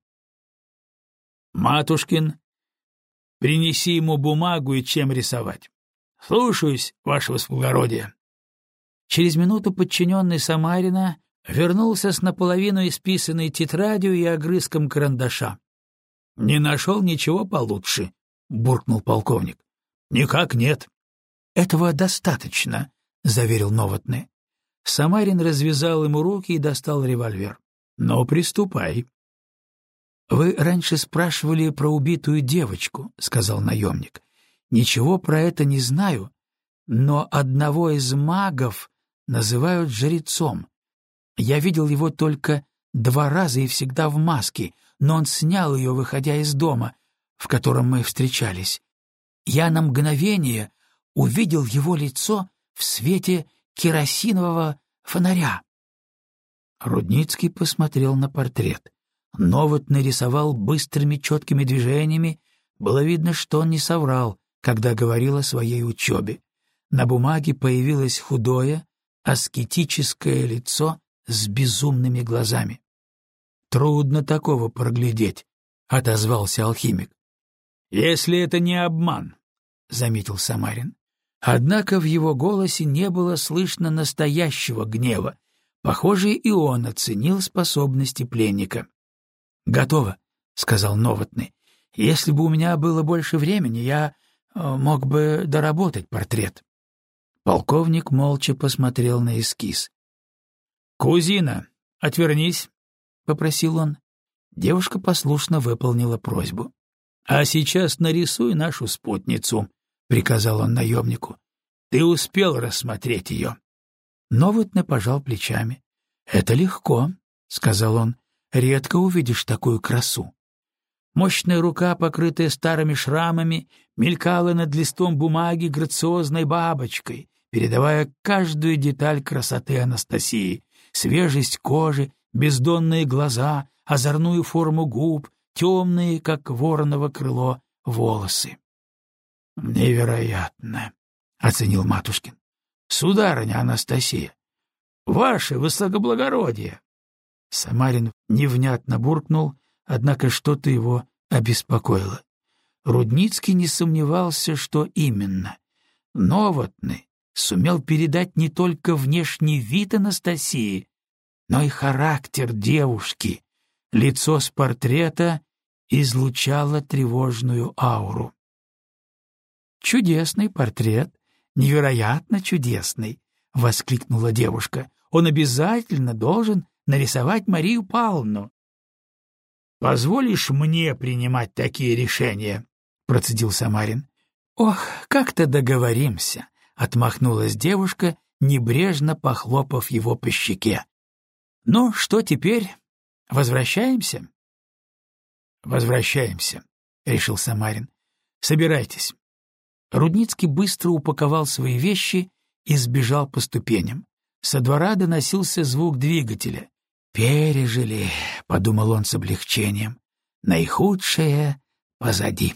Матушкин, принеси ему бумагу и чем рисовать. Слушаюсь, ваше восплагородие. Через минуту подчиненный Самарина вернулся с наполовину исписанной тетрадью и огрызком карандаша. — Не нашел ничего получше, — буркнул полковник. — Никак нет. — Этого достаточно, — заверил Новотный. Самарин развязал ему руки и достал револьвер. «Ну, приступай». «Вы раньше спрашивали про убитую девочку», — сказал наемник. «Ничего про это не знаю, но одного из магов называют жрецом. Я видел его только два раза и всегда в маске, но он снял ее, выходя из дома, в котором мы встречались. Я на мгновение увидел его лицо в свете керосинового фонаря. Рудницкий посмотрел на портрет. Новот нарисовал быстрыми четкими движениями. Было видно, что он не соврал, когда говорил о своей учебе. На бумаге появилось худое, аскетическое лицо с безумными глазами. «Трудно такого проглядеть», — отозвался алхимик. «Если это не обман», — заметил Самарин. Однако в его голосе не было слышно настоящего гнева. Похоже, и он оценил способности пленника. «Готово», — сказал Новотный. «Если бы у меня было больше времени, я э, мог бы доработать портрет». Полковник молча посмотрел на эскиз. «Кузина, отвернись», — попросил он. Девушка послушно выполнила просьбу. «А сейчас нарисуй нашу спутницу», — приказал он наемнику. «Ты успел рассмотреть ее». Новотный пожал плечами. «Это легко», — сказал он. «Редко увидишь такую красу». Мощная рука, покрытая старыми шрамами, мелькала над листом бумаги грациозной бабочкой, передавая каждую деталь красоты Анастасии, свежесть кожи, бездонные глаза, озорную форму губ, темные, как вороново крыло, волосы. «Невероятно!» — оценил Матушкин. «Сударыня Анастасия, ваше высокоблагородие!» Самарин невнятно буркнул, однако что-то его обеспокоило. Рудницкий не сомневался, что именно. Новотный сумел передать не только внешний вид Анастасии, но и характер девушки. Лицо с портрета излучало тревожную ауру. «Чудесный портрет, невероятно чудесный!» — воскликнула девушка. «Он обязательно должен нарисовать Марию Павловну». «Позволишь мне принимать такие решения?» — процедил Самарин. «Ох, как-то договоримся», — отмахнулась девушка, небрежно похлопав его по щеке. «Ну, что теперь? Возвращаемся?» «Возвращаемся», — решил Самарин. «Собирайтесь». Рудницкий быстро упаковал свои вещи и сбежал по ступеням. Со двора доносился звук двигателя. «Пережили», — подумал он с облегчением, — «наихудшее позади».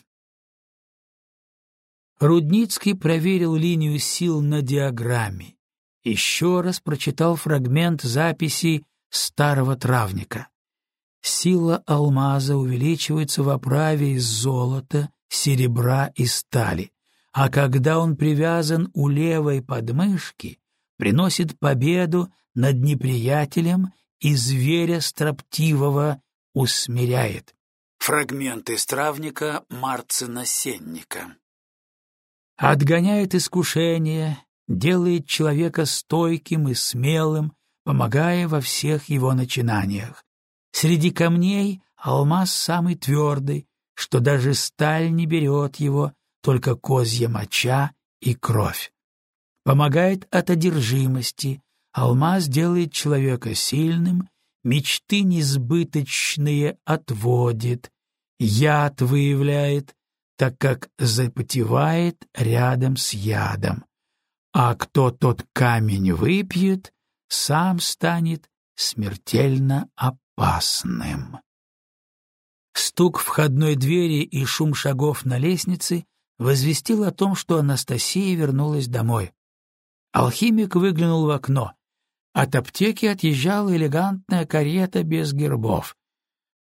Рудницкий проверил линию сил на диаграмме. Еще раз прочитал фрагмент записи старого травника. Сила алмаза увеличивается в оправе из золота, серебра и стали, а когда он привязан у левой подмышки, приносит победу над неприятелем и зверя строптивого усмиряет. Фрагмент из травника Марцина Сенника. Отгоняет искушение, делает человека стойким и смелым, помогая во всех его начинаниях. Среди камней алмаз самый твердый, что даже сталь не берет его, только козья моча и кровь. Помогает от одержимости, алмаз делает человека сильным, мечты несбыточные отводит, яд выявляет, так как запотевает рядом с ядом. А кто тот камень выпьет, сам станет смертельно опасным. Стук входной двери и шум шагов на лестнице возвестил о том, что Анастасия вернулась домой. Алхимик выглянул в окно. От аптеки отъезжала элегантная карета без гербов.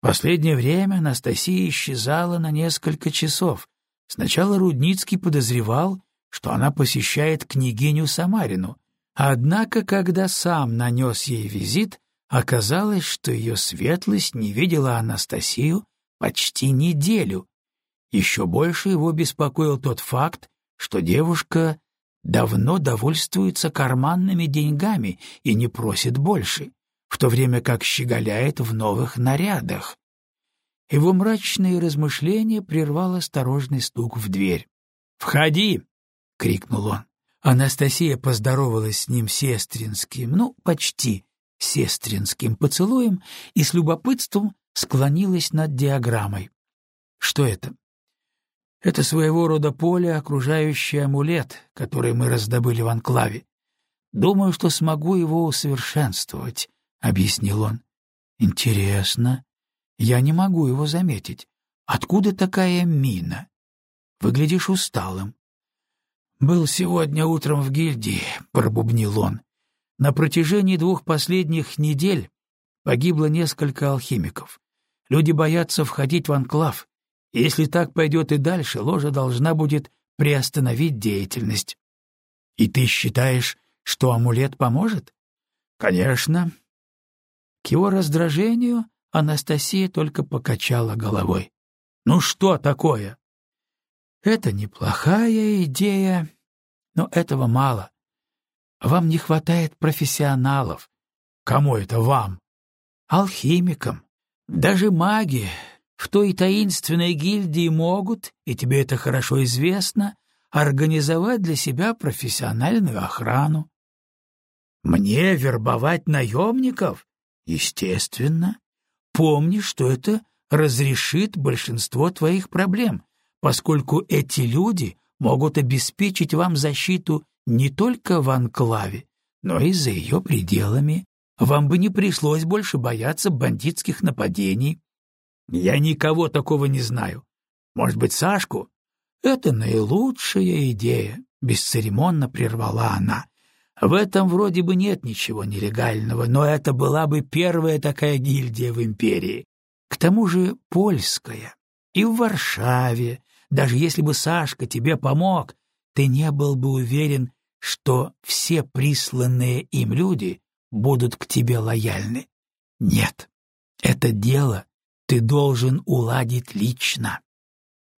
Последнее время Анастасия исчезала на несколько часов. Сначала Рудницкий подозревал, что она посещает княгиню Самарину, однако, когда сам нанес ей визит, оказалось, что ее светлость не видела Анастасию почти неделю. Еще больше его беспокоил тот факт, что девушка давно довольствуется карманными деньгами и не просит больше, в то время как щеголяет в новых нарядах. Его мрачные размышления прервал осторожный стук в дверь. «Входи!» — крикнул он. Анастасия поздоровалась с ним сестринским, ну, почти сестринским поцелуем и с любопытством склонилась над диаграммой. Что это? Это своего рода поле, окружающий амулет, который мы раздобыли в анклаве. Думаю, что смогу его усовершенствовать, — объяснил он. Интересно. Я не могу его заметить. Откуда такая мина? Выглядишь усталым. Был сегодня утром в гильдии, — пробубнил он. На протяжении двух последних недель погибло несколько алхимиков. Люди боятся входить в анклав. Если так пойдет и дальше, ложа должна будет приостановить деятельность. И ты считаешь, что амулет поможет? Конечно. К его раздражению Анастасия только покачала головой. Ну что такое? Это неплохая идея, но этого мало. Вам не хватает профессионалов. Кому это вам? Алхимикам. Даже маги в той таинственной гильдии могут, и тебе это хорошо известно, организовать для себя профессиональную охрану. Мне вербовать наемников? Естественно. Помни, что это разрешит большинство твоих проблем, поскольку эти люди могут обеспечить вам защиту не только в анклаве, но и за ее пределами. Вам бы не пришлось больше бояться бандитских нападений. Я никого такого не знаю. Может быть, Сашку? Это наилучшая идея, бесцеремонно прервала она. В этом вроде бы нет ничего нелегального, но это была бы первая такая гильдия в империи. К тому же польская. И в Варшаве, даже если бы Сашка тебе помог, ты не был бы уверен, что все присланные им люди будут к тебе лояльны. Нет, это дело ты должен уладить лично.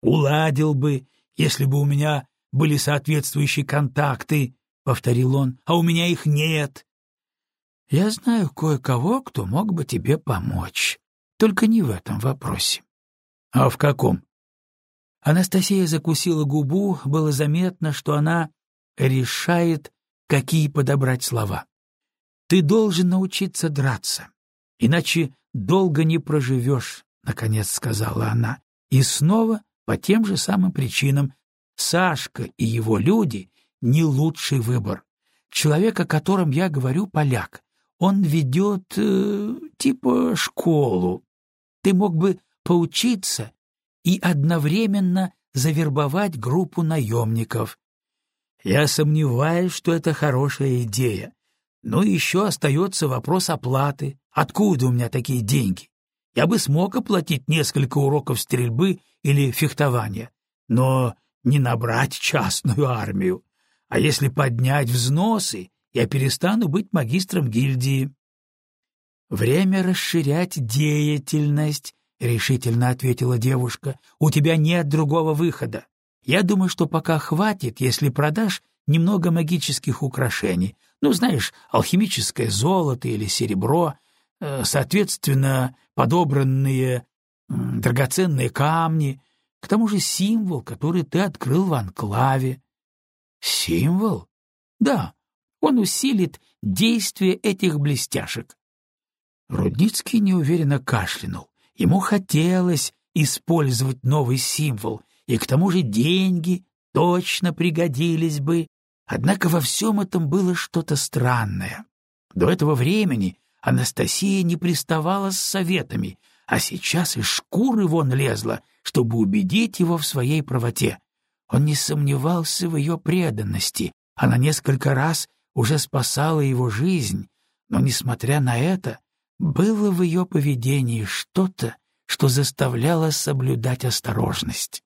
Уладил бы, если бы у меня были соответствующие контакты, — повторил он, — а у меня их нет. Я знаю кое-кого, кто мог бы тебе помочь, только не в этом вопросе. А в каком? Анастасия закусила губу, было заметно, что она решает, какие подобрать слова. «Ты должен научиться драться, иначе долго не проживешь», — наконец сказала она. И снова, по тем же самым причинам, Сашка и его люди — не лучший выбор. Человек, о котором я говорю, поляк. Он ведет, э, типа, школу. Ты мог бы поучиться и одновременно завербовать группу наемников. Я сомневаюсь, что это хорошая идея. Но еще остается вопрос оплаты. Откуда у меня такие деньги? Я бы смог оплатить несколько уроков стрельбы или фехтования, но не набрать частную армию. А если поднять взносы, я перестану быть магистром гильдии. Время расширять деятельность, — решительно ответила девушка, — «у тебя нет другого выхода. Я думаю, что пока хватит, если продашь немного магических украшений. Ну, знаешь, алхимическое золото или серебро, э, соответственно, подобранные драгоценные камни, к тому же символ, который ты открыл в анклаве». «Символ?» «Да, он усилит действие этих блестяшек». Рудницкий неуверенно кашлянул. Ему хотелось использовать новый символ, и к тому же деньги точно пригодились бы. Однако во всем этом было что-то странное. До этого времени Анастасия не приставала с советами, а сейчас из шкуры вон лезла, чтобы убедить его в своей правоте. Он не сомневался в ее преданности, она несколько раз уже спасала его жизнь, но, несмотря на это, было в ее поведении что-то, что заставляло соблюдать осторожность.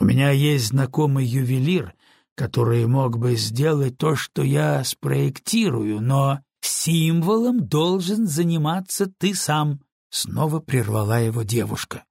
«У меня есть знакомый ювелир, который мог бы сделать то, что я спроектирую, но символом должен заниматься ты сам», — снова прервала его девушка.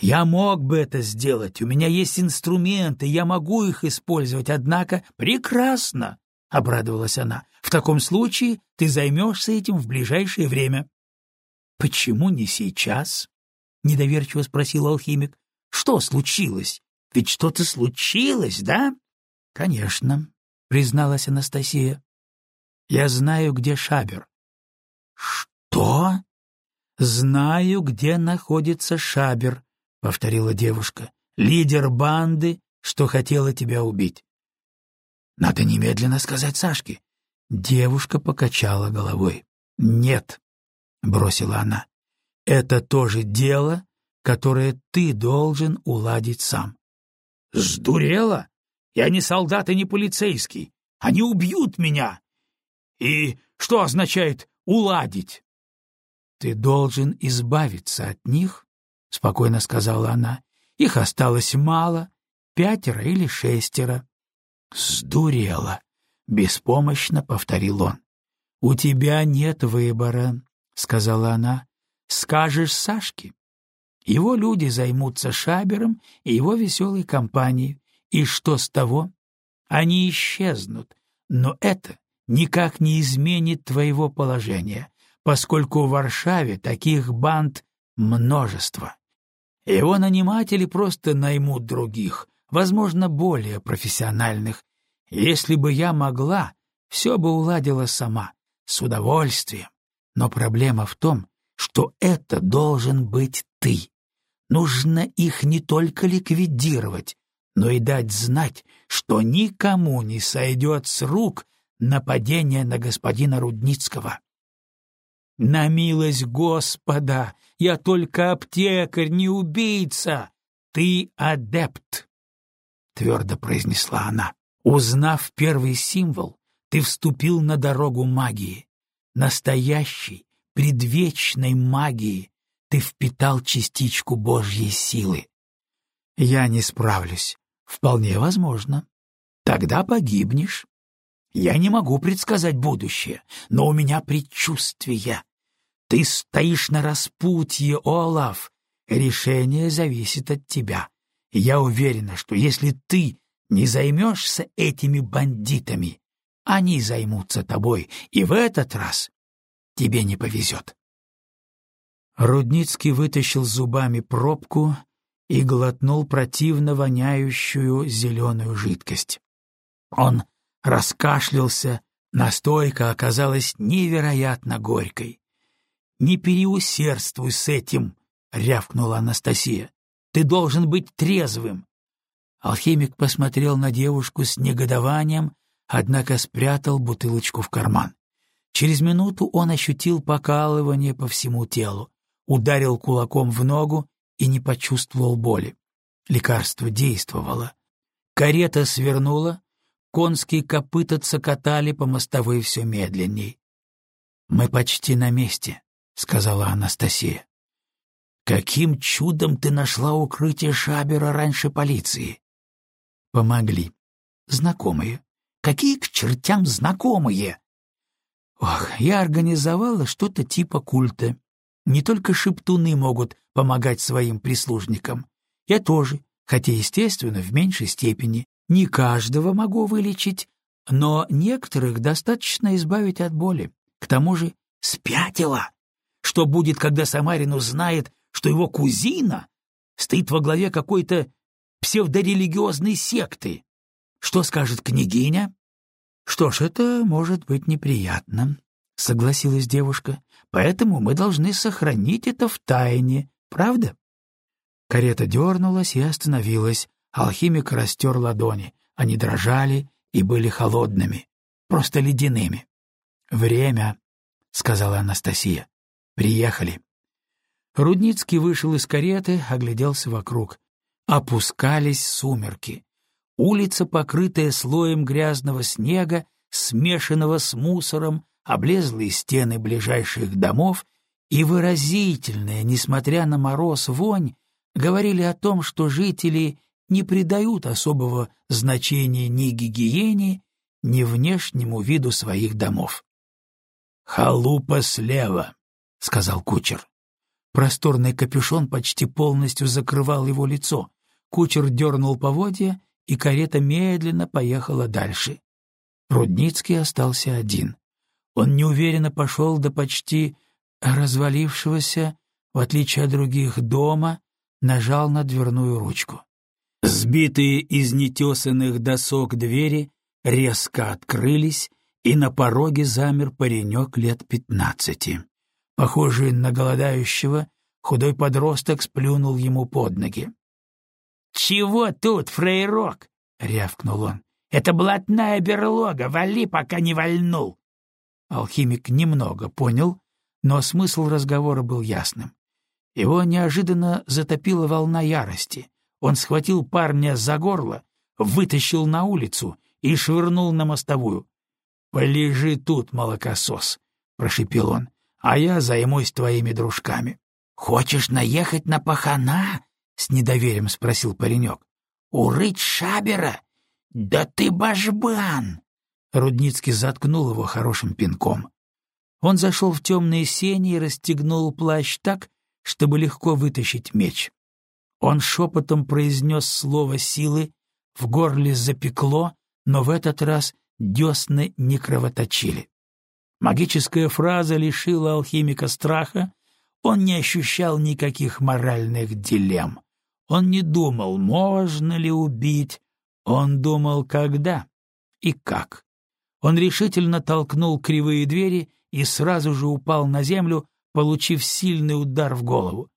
«Я мог бы это сделать, у меня есть инструменты, я могу их использовать, однако прекрасно. — обрадовалась она. — В таком случае ты займешься этим в ближайшее время. — Почему не сейчас? — недоверчиво спросил алхимик. — Что случилось? Ведь что-то случилось, да? — Конечно, — призналась Анастасия. — Я знаю, где Шабер. — Что? — Знаю, где находится Шабер, — повторила девушка. — Лидер банды, что хотела тебя убить. Надо немедленно сказать Сашке. Девушка покачала головой. «Нет», — бросила она, — «это тоже дело, которое ты должен уладить сам». «Сдурела? Я не солдат и не полицейский. Они убьют меня. И что означает «уладить»?» «Ты должен избавиться от них», — спокойно сказала она. «Их осталось мало, пятеро или шестеро». «Сдурела», — беспомощно повторил он. «У тебя нет выбора», — сказала она. «Скажешь Сашке. Его люди займутся Шабером и его веселой компанией. И что с того? Они исчезнут, но это никак не изменит твоего положения, поскольку в Варшаве таких банд множество. Его наниматели просто наймут других, возможно, более профессиональных. Если бы я могла, все бы уладила сама, с удовольствием. Но проблема в том, что это должен быть ты. Нужно их не только ликвидировать, но и дать знать, что никому не сойдет с рук нападение на господина Рудницкого. На милость Господа, я только аптекарь, не убийца. Ты адепт, — твердо произнесла она. Узнав первый символ, ты вступил на дорогу магии. Настоящей, предвечной магии ты впитал частичку Божьей силы. Я не справлюсь. Вполне возможно. Тогда погибнешь. Я не могу предсказать будущее, но у меня предчувствие. Ты стоишь на распутье, Олаф. Решение зависит от тебя. Я уверена, что если ты не займешься этими бандитами, они займутся тобой, и в этот раз тебе не повезет. Рудницкий вытащил зубами пробку и глотнул противно воняющую зеленую жидкость. Он раскашлялся, настойка оказалась невероятно горькой. «Не переусердствуй с этим!» — рявкнула Анастасия. «Ты должен быть трезвым!» Алхимик посмотрел на девушку с негодованием, однако спрятал бутылочку в карман. Через минуту он ощутил покалывание по всему телу, ударил кулаком в ногу и не почувствовал боли. Лекарство действовало. Карета свернула, конские копыта цокотали по мостовой все медленней. «Мы почти на месте», — сказала Анастасия. «Каким чудом ты нашла укрытие Шабера раньше полиции?» «Помогли. Знакомые. Какие к чертям знакомые?» «Ох, я организовала что-то типа культа. Не только шептуны могут помогать своим прислужникам. Я тоже, хотя, естественно, в меньшей степени. Не каждого могу вылечить, но некоторых достаточно избавить от боли. К тому же спятила. Что будет, когда Самарин узнает, что его кузина стоит во главе какой-то псевдорелигиозной секты? Что скажет княгиня? Что ж, это может быть неприятно, согласилась девушка. Поэтому мы должны сохранить это в тайне, правда? Карета дернулась и остановилась. Алхимик растер ладони. Они дрожали и были холодными, просто ледяными. «Время», — сказала Анастасия. Приехали. Рудницкий вышел из кареты, огляделся вокруг. Опускались сумерки. Улица, покрытая слоем грязного снега, смешанного с мусором, облезлые стены ближайших домов и выразительная, несмотря на мороз, вонь, говорили о том, что жители не придают особого значения ни гигиене, ни внешнему виду своих домов. «Халупа слева», — сказал кучер. Просторный капюшон почти полностью закрывал его лицо. Кучер дернул поводья, и карета медленно поехала дальше. Рудницкий остался один. Он неуверенно пошел до почти развалившегося, в отличие от других, дома, нажал на дверную ручку. Сбитые из нетесанных досок двери резко открылись, и на пороге замер паренек лет пятнадцати. Похожий на голодающего, худой подросток сплюнул ему под ноги. «Чего тут, фрейрок?» — рявкнул он. «Это блатная берлога, вали, пока не вальнул!» Алхимик немного понял, но смысл разговора был ясным. Его неожиданно затопила волна ярости. Он схватил парня за горло, вытащил на улицу и швырнул на мостовую. «Полежи тут, молокосос», — прошипел он, — «а я займусь твоими дружками». «Хочешь наехать на пахана?» — с недоверием спросил паренек. «Урыть шабера? Да ты башбан!» Рудницкий заткнул его хорошим пинком. Он зашел в темные сени и расстегнул плащ так, чтобы легко вытащить меч. Он шепотом произнес слово силы, в горле запекло, но в этот раз десны не кровоточили. Магическая фраза лишила алхимика страха, он не ощущал никаких моральных дилемм. Он не думал, можно ли убить, он думал, когда и как. Он решительно толкнул кривые двери и сразу же упал на землю, получив сильный удар в голову.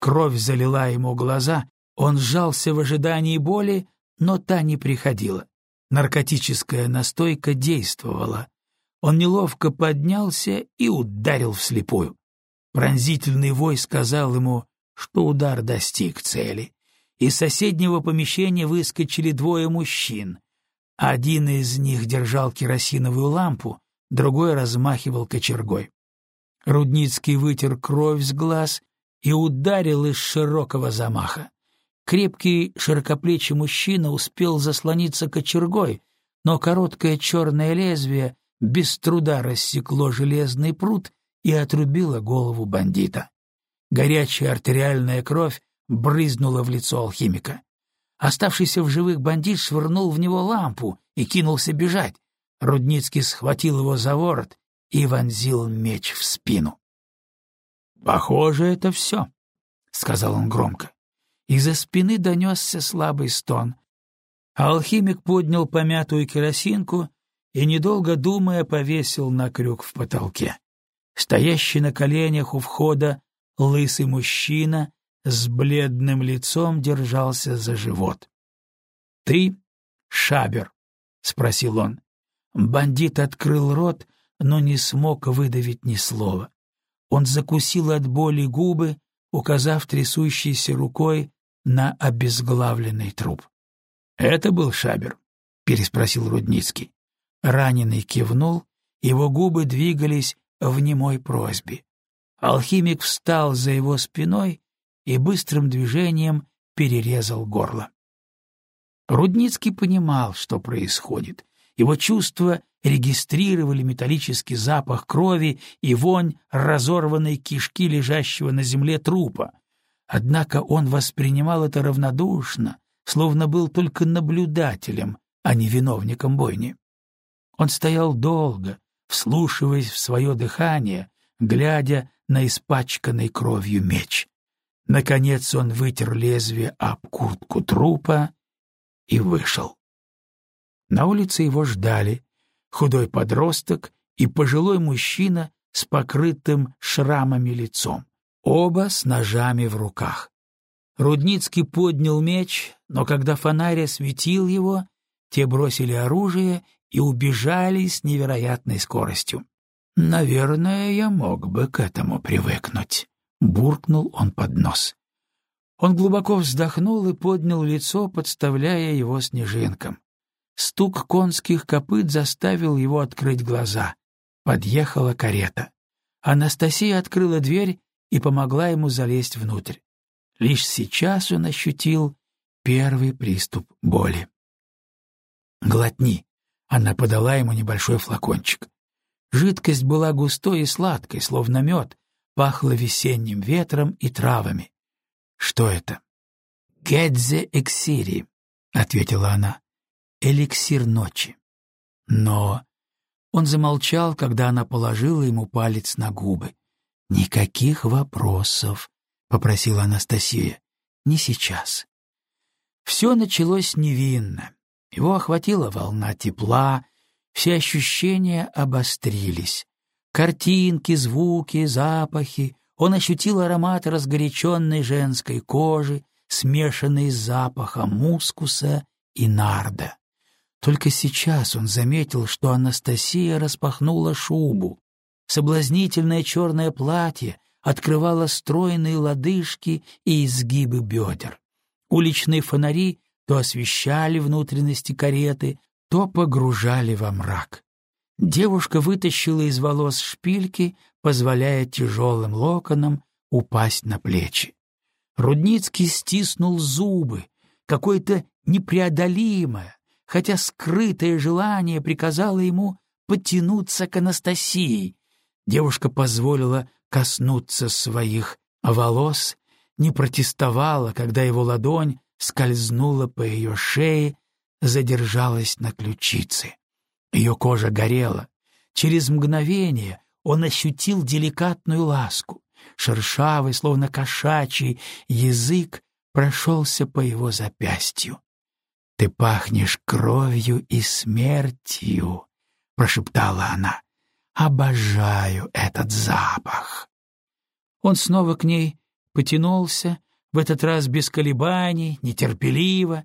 Кровь залила ему глаза, он сжался в ожидании боли, но та не приходила. Наркотическая настойка действовала. Он неловко поднялся и ударил вслепую. Пронзительный вой сказал ему, что удар достиг цели. Из соседнего помещения выскочили двое мужчин. Один из них держал керосиновую лампу, другой размахивал кочергой. Рудницкий вытер кровь с глаз и ударил из широкого замаха. Крепкий, широкоплечий мужчина успел заслониться кочергой, но короткое черное лезвие без труда рассекло железный пруд и отрубило голову бандита. Горячая артериальная кровь брызнула в лицо алхимика. Оставшийся в живых бандит швырнул в него лампу и кинулся бежать. Рудницкий схватил его за ворот и вонзил меч в спину. «Похоже, это все», — сказал он громко. Из-за спины донесся слабый стон. Алхимик поднял помятую керосинку и, недолго думая, повесил на крюк в потолке. Стоящий на коленях у входа лысый мужчина с бледным лицом держался за живот. — Ты Шабер? — спросил он. Бандит открыл рот, но не смог выдавить ни слова. Он закусил от боли губы, указав трясущейся рукой на обезглавленный труп. «Это был Шабер?» — переспросил Рудницкий. Раненый кивнул, его губы двигались в немой просьбе. Алхимик встал за его спиной и быстрым движением перерезал горло. Рудницкий понимал, что происходит. Его чувства регистрировали металлический запах крови и вонь разорванной кишки лежащего на земле трупа. Однако он воспринимал это равнодушно, словно был только наблюдателем, а не виновником бойни. Он стоял долго, вслушиваясь в свое дыхание, глядя на испачканный кровью меч. Наконец он вытер лезвие об куртку трупа и вышел. На улице его ждали худой подросток и пожилой мужчина с покрытым шрамами лицом оба с ножами в руках. Рудницкий поднял меч, но когда фонарь осветил его, те бросили оружие и убежали с невероятной скоростью. «Наверное, я мог бы к этому привыкнуть», — буркнул он под нос. Он глубоко вздохнул и поднял лицо, подставляя его снежинкам. Стук конских копыт заставил его открыть глаза. Подъехала карета. Анастасия открыла дверь и помогла ему залезть внутрь. Лишь сейчас он ощутил первый приступ боли. «Глотни», — она подала ему небольшой флакончик. Жидкость была густой и сладкой, словно мед, пахла весенним ветром и травами. «Что это?» «Гэдзе эксири», — ответила она. «Эликсир ночи». Но он замолчал, когда она положила ему палец на губы. «Никаких вопросов», — попросила Анастасия. «Не сейчас». Все началось невинно. Его охватила волна тепла, все ощущения обострились. Картинки, звуки, запахи. Он ощутил аромат разгоряченной женской кожи, смешанный с запахом мускуса и нарда. Только сейчас он заметил, что Анастасия распахнула шубу. Соблазнительное черное платье открывало стройные лодыжки и изгибы бедер. Уличные фонари то освещали внутренности кареты, то погружали во мрак. Девушка вытащила из волос шпильки, позволяя тяжелым локонам упасть на плечи. Рудницкий стиснул зубы. Какое-то непреодолимое, хотя скрытое желание приказало ему потянуться к Анастасии. Девушка позволила коснуться своих волос, не протестовала, когда его ладонь скользнула по ее шее, задержалась на ключице. Ее кожа горела. Через мгновение он ощутил деликатную ласку. Шершавый, словно кошачий, язык прошелся по его запястью. «Ты пахнешь кровью и смертью», — прошептала она. «Обожаю этот запах». Он снова к ней потянулся, в этот раз без колебаний, нетерпеливо.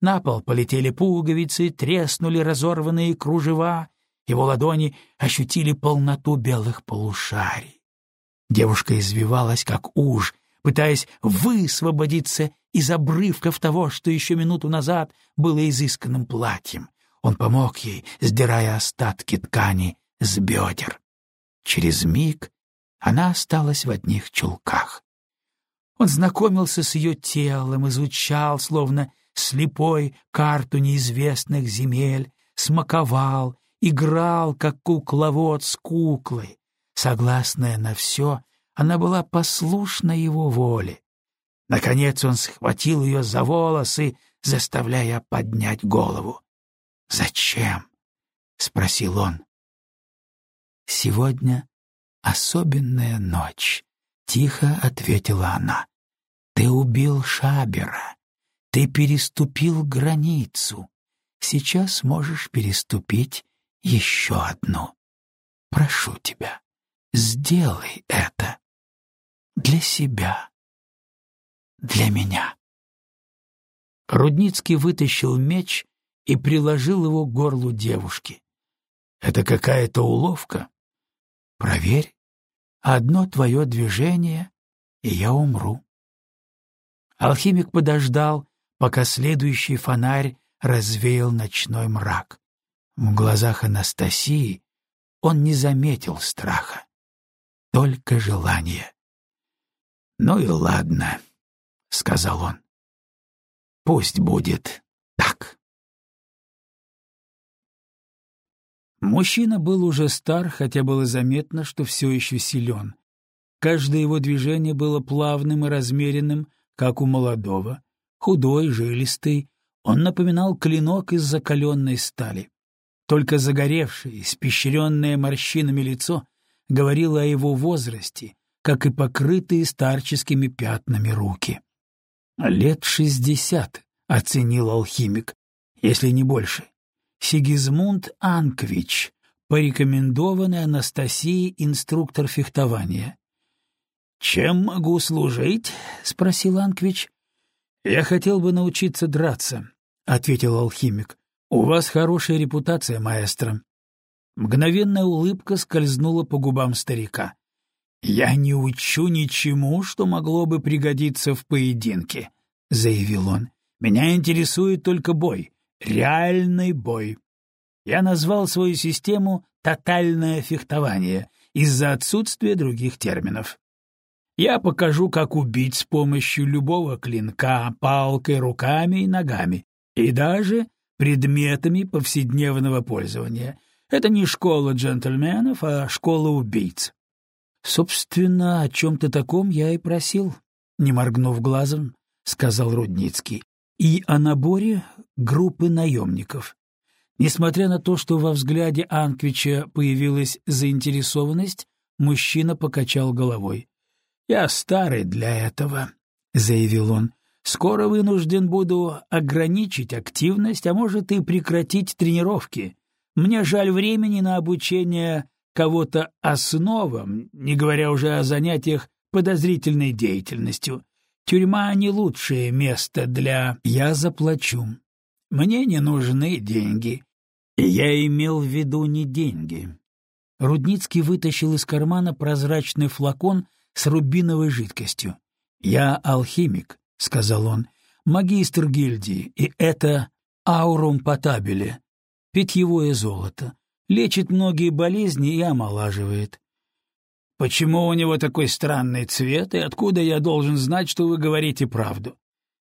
На пол полетели пуговицы, треснули разорванные кружева, его ладони ощутили полноту белых полушарий. Девушка извивалась, как уж, пытаясь высвободиться из обрывков того, что еще минуту назад было изысканным платьем. Он помог ей, сдирая остатки ткани с бедер. Через миг она осталась в одних чулках. Он знакомился с ее телом, изучал, словно слепой, карту неизвестных земель, смаковал, играл, как кукловод с куклой. Согласная на все, она была послушна его воле. Наконец он схватил ее за волосы, заставляя поднять голову. «Зачем?» — спросил он. «Сегодня особенная ночь», — тихо ответила она. «Ты убил Шабера. Ты переступил границу. Сейчас можешь переступить еще одну. Прошу тебя, сделай это. Для себя. Для меня». Рудницкий вытащил меч и приложил его к горлу девушки. «Это какая-то уловка?» Проверь. Одно твое движение, и я умру. Алхимик подождал, пока следующий фонарь развеял ночной мрак. В глазах Анастасии он не заметил страха, только желание. «Ну и ладно», — сказал он. «Пусть будет так». Мужчина был уже стар, хотя было заметно, что все еще силен. Каждое его движение было плавным и размеренным, как у молодого. Худой, жилистый, он напоминал клинок из закаленной стали. Только загоревшее, испещренное морщинами лицо говорило о его возрасте, как и покрытые старческими пятнами руки. «Лет шестьдесят», — оценил алхимик, — «если не больше. Сигизмунд Анквич, порекомендованный Анастасией инструктор фехтования. «Чем могу служить?» — спросил Анквич. «Я хотел бы научиться драться», — ответил алхимик. «У вас хорошая репутация, маэстро». Мгновенная улыбка скользнула по губам старика. «Я не учу ничему, что могло бы пригодиться в поединке», — заявил он. «Меня интересует только бой реальный бой. Я назвал свою систему «тотальное фехтование» из-за отсутствия других терминов. Я покажу, как убить с помощью любого клинка, палкой, руками и ногами, и даже предметами повседневного пользования. Это не школа джентльменов, а школа убийц. Собственно, о чем-то таком я и просил, не моргнув глазом, — сказал Рудницкий и о наборе группы наемников. Несмотря на то, что во взгляде Анквича появилась заинтересованность, мужчина покачал головой. «Я старый для этого», — заявил он. «Скоро вынужден буду ограничить активность, а может и прекратить тренировки. Мне жаль времени на обучение кого-то основам, не говоря уже о занятиях подозрительной деятельностью. Тюрьма не лучшее место для «я заплачу». Мне не нужны деньги. Я имел в виду не деньги. Рудницкий вытащил из кармана прозрачный флакон с рубиновой жидкостью. «Я алхимик», — сказал он, — «магистр гильдии, и это аурум потабеле, питьевое золото. лечит многие болезни и омолаживает. Почему у него такой странный цвет, и откуда я должен знать, что вы говорите правду?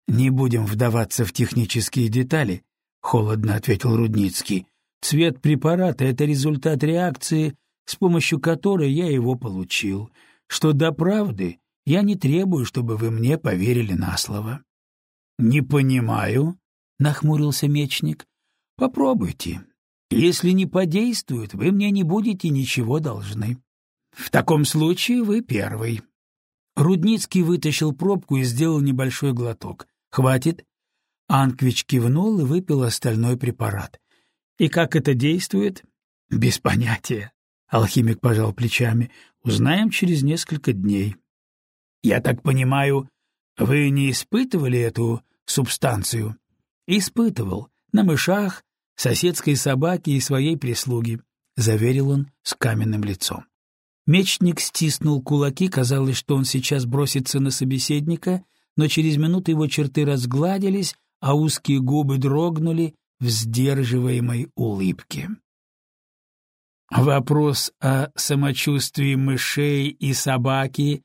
Не будем вдаваться в технические детали, холодно ответил Рудницкий. Цвет препарата это результат реакции, с помощью которой я его получил. Что до правды, я не требую, чтобы вы мне поверили на слово. Не понимаю, нахмурился мечник. Попробуйте. Если не подействует, вы мне не будете ничего должны. В таком случае вы первый. Рудницкий вытащил пробку и сделал небольшой глоток. Хватит. Анквич кивнул и выпил остальной препарат. И как это действует? Без понятия. Алхимик пожал плечами. Узнаем через несколько дней. Я так понимаю, вы не испытывали эту субстанцию? Испытывал. На мышах, соседской собаке и своей прислуге, заверил он с каменным лицом. Мечник стиснул кулаки, казалось, что он сейчас бросится на собеседника, но через минуту его черты разгладились, а узкие губы дрогнули в сдерживаемой улыбке. Вопрос о самочувствии мышей и собаки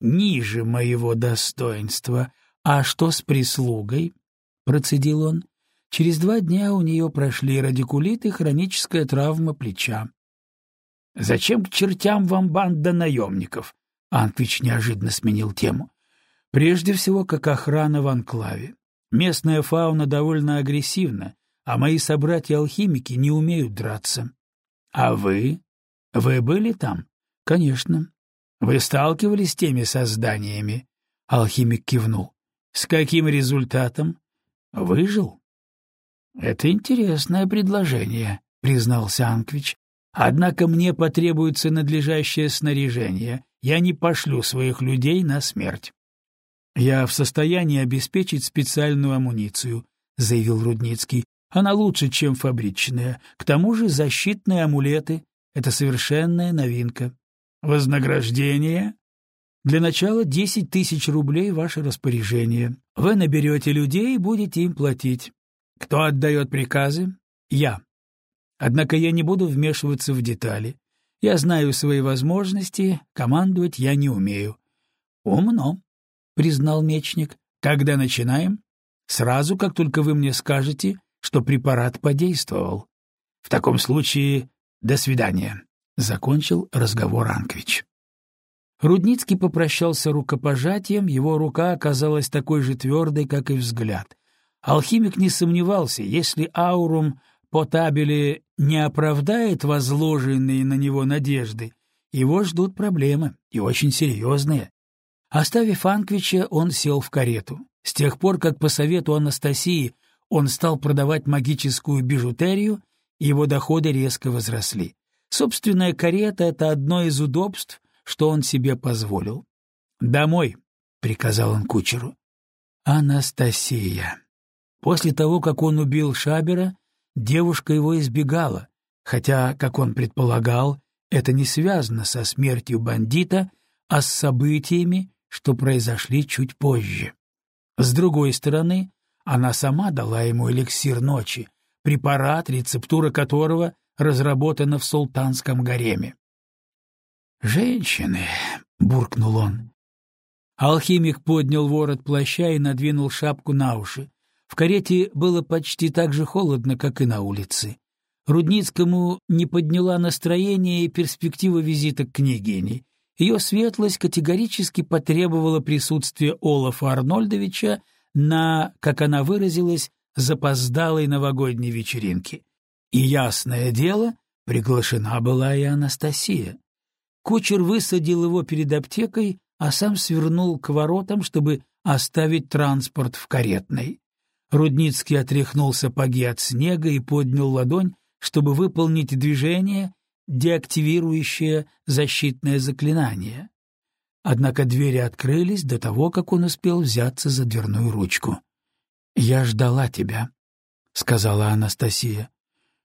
ниже моего достоинства. А что с прислугой? — процедил он. Через два дня у нее прошли радикулит и хроническая травма плеча. Зачем к чертям вам банда наемников? Анквич неожиданно сменил тему. Прежде всего, как охрана в анклаве. Местная фауна довольно агрессивна, а мои собратья-алхимики не умеют драться. А вы? Вы были там? Конечно. Вы сталкивались с теми созданиями? Алхимик кивнул. С каким результатом? Выжил? Это интересное предложение, признался Анквич. Однако мне потребуется надлежащее снаряжение. Я не пошлю своих людей на смерть. Я в состоянии обеспечить специальную амуницию, заявил Рудницкий. Она лучше, чем фабричная. К тому же защитные амулеты это совершенная новинка. Вознаграждение для начала десять тысяч рублей ваше распоряжение. Вы наберете людей и будете им платить. Кто отдает приказы? Я. Однако я не буду вмешиваться в детали. Я знаю свои возможности, командовать я не умею. — Умно, — признал мечник. — Когда начинаем? Сразу, как только вы мне скажете, что препарат подействовал. В таком случае до свидания, — закончил разговор Анквич. Рудницкий попрощался рукопожатием, его рука оказалась такой же твердой, как и взгляд. Алхимик не сомневался, если Аурум Потабели не оправдает возложенные на него надежды, его ждут проблемы, и очень серьезные. Оставив Анквича, он сел в карету. С тех пор, как по совету Анастасии он стал продавать магическую бижутерию, его доходы резко возросли. Собственная карета — это одно из удобств, что он себе позволил. «Домой», — приказал он кучеру. Анастасия. После того, как он убил Шабера, Девушка его избегала, хотя, как он предполагал, это не связано со смертью бандита, а с событиями, что произошли чуть позже. С другой стороны, она сама дала ему эликсир ночи, препарат, рецептура которого разработана в султанском гареме. «Женщины!» — буркнул он. Алхимик поднял ворот плаща и надвинул шапку на уши. В карете было почти так же холодно, как и на улице. Рудницкому не подняла настроение и перспектива визита к княгине. Ее светлость категорически потребовала присутствия Олафа Арнольдовича на, как она выразилась, запоздалой новогодней вечеринке. И, ясное дело, приглашена была и Анастасия. Кучер высадил его перед аптекой, а сам свернул к воротам, чтобы оставить транспорт в каретной. Рудницкий отряхнул сапоги от снега и поднял ладонь, чтобы выполнить движение, деактивирующее защитное заклинание. Однако двери открылись до того, как он успел взяться за дверную ручку. «Я ждала тебя», — сказала Анастасия.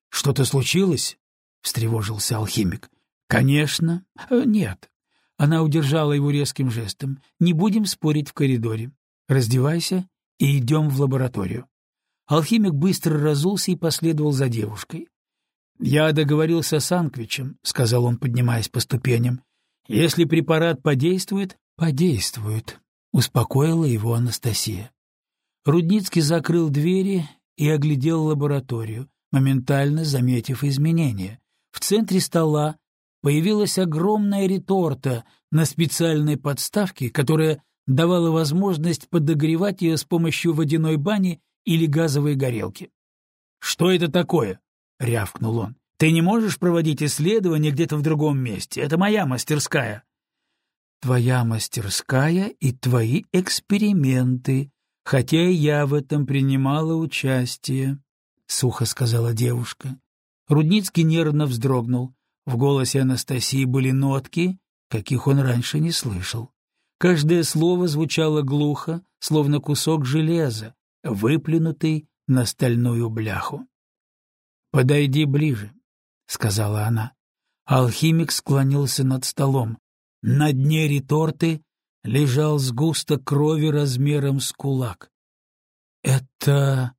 «Что-то случилось?» — встревожился алхимик. «Конечно. Э, нет». Она удержала его резким жестом. «Не будем спорить в коридоре. Раздевайся и идем в лабораторию. Алхимик быстро разулся и последовал за девушкой. «Я договорился с Анквичем», — сказал он, поднимаясь по ступеням. «Если препарат подействует...» «Подействует», — успокоила его Анастасия. Рудницкий закрыл двери и оглядел лабораторию, моментально заметив изменения. В центре стола появилась огромная реторта на специальной подставке, которая давала возможность подогревать ее с помощью водяной бани или газовой горелки. «Что это такое?» — рявкнул он. «Ты не можешь проводить исследования где-то в другом месте. Это моя мастерская». «Твоя мастерская и твои эксперименты, хотя и я в этом принимала участие», — сухо сказала девушка. Рудницкий нервно вздрогнул. В голосе Анастасии были нотки, каких он раньше не слышал. Каждое слово звучало глухо, словно кусок железа, выплюнутый на стальную бляху. «Подойди ближе», — сказала она. Алхимик склонился над столом. На дне реторты лежал сгусток крови размером с кулак. «Это...»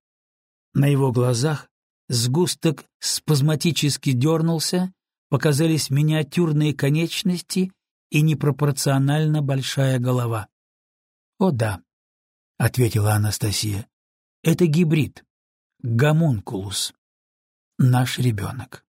На его глазах сгусток спазматически дернулся, показались миниатюрные конечности и непропорционально большая голова. «О да», — ответила Анастасия, — «это гибрид, гомункулус, наш ребенок».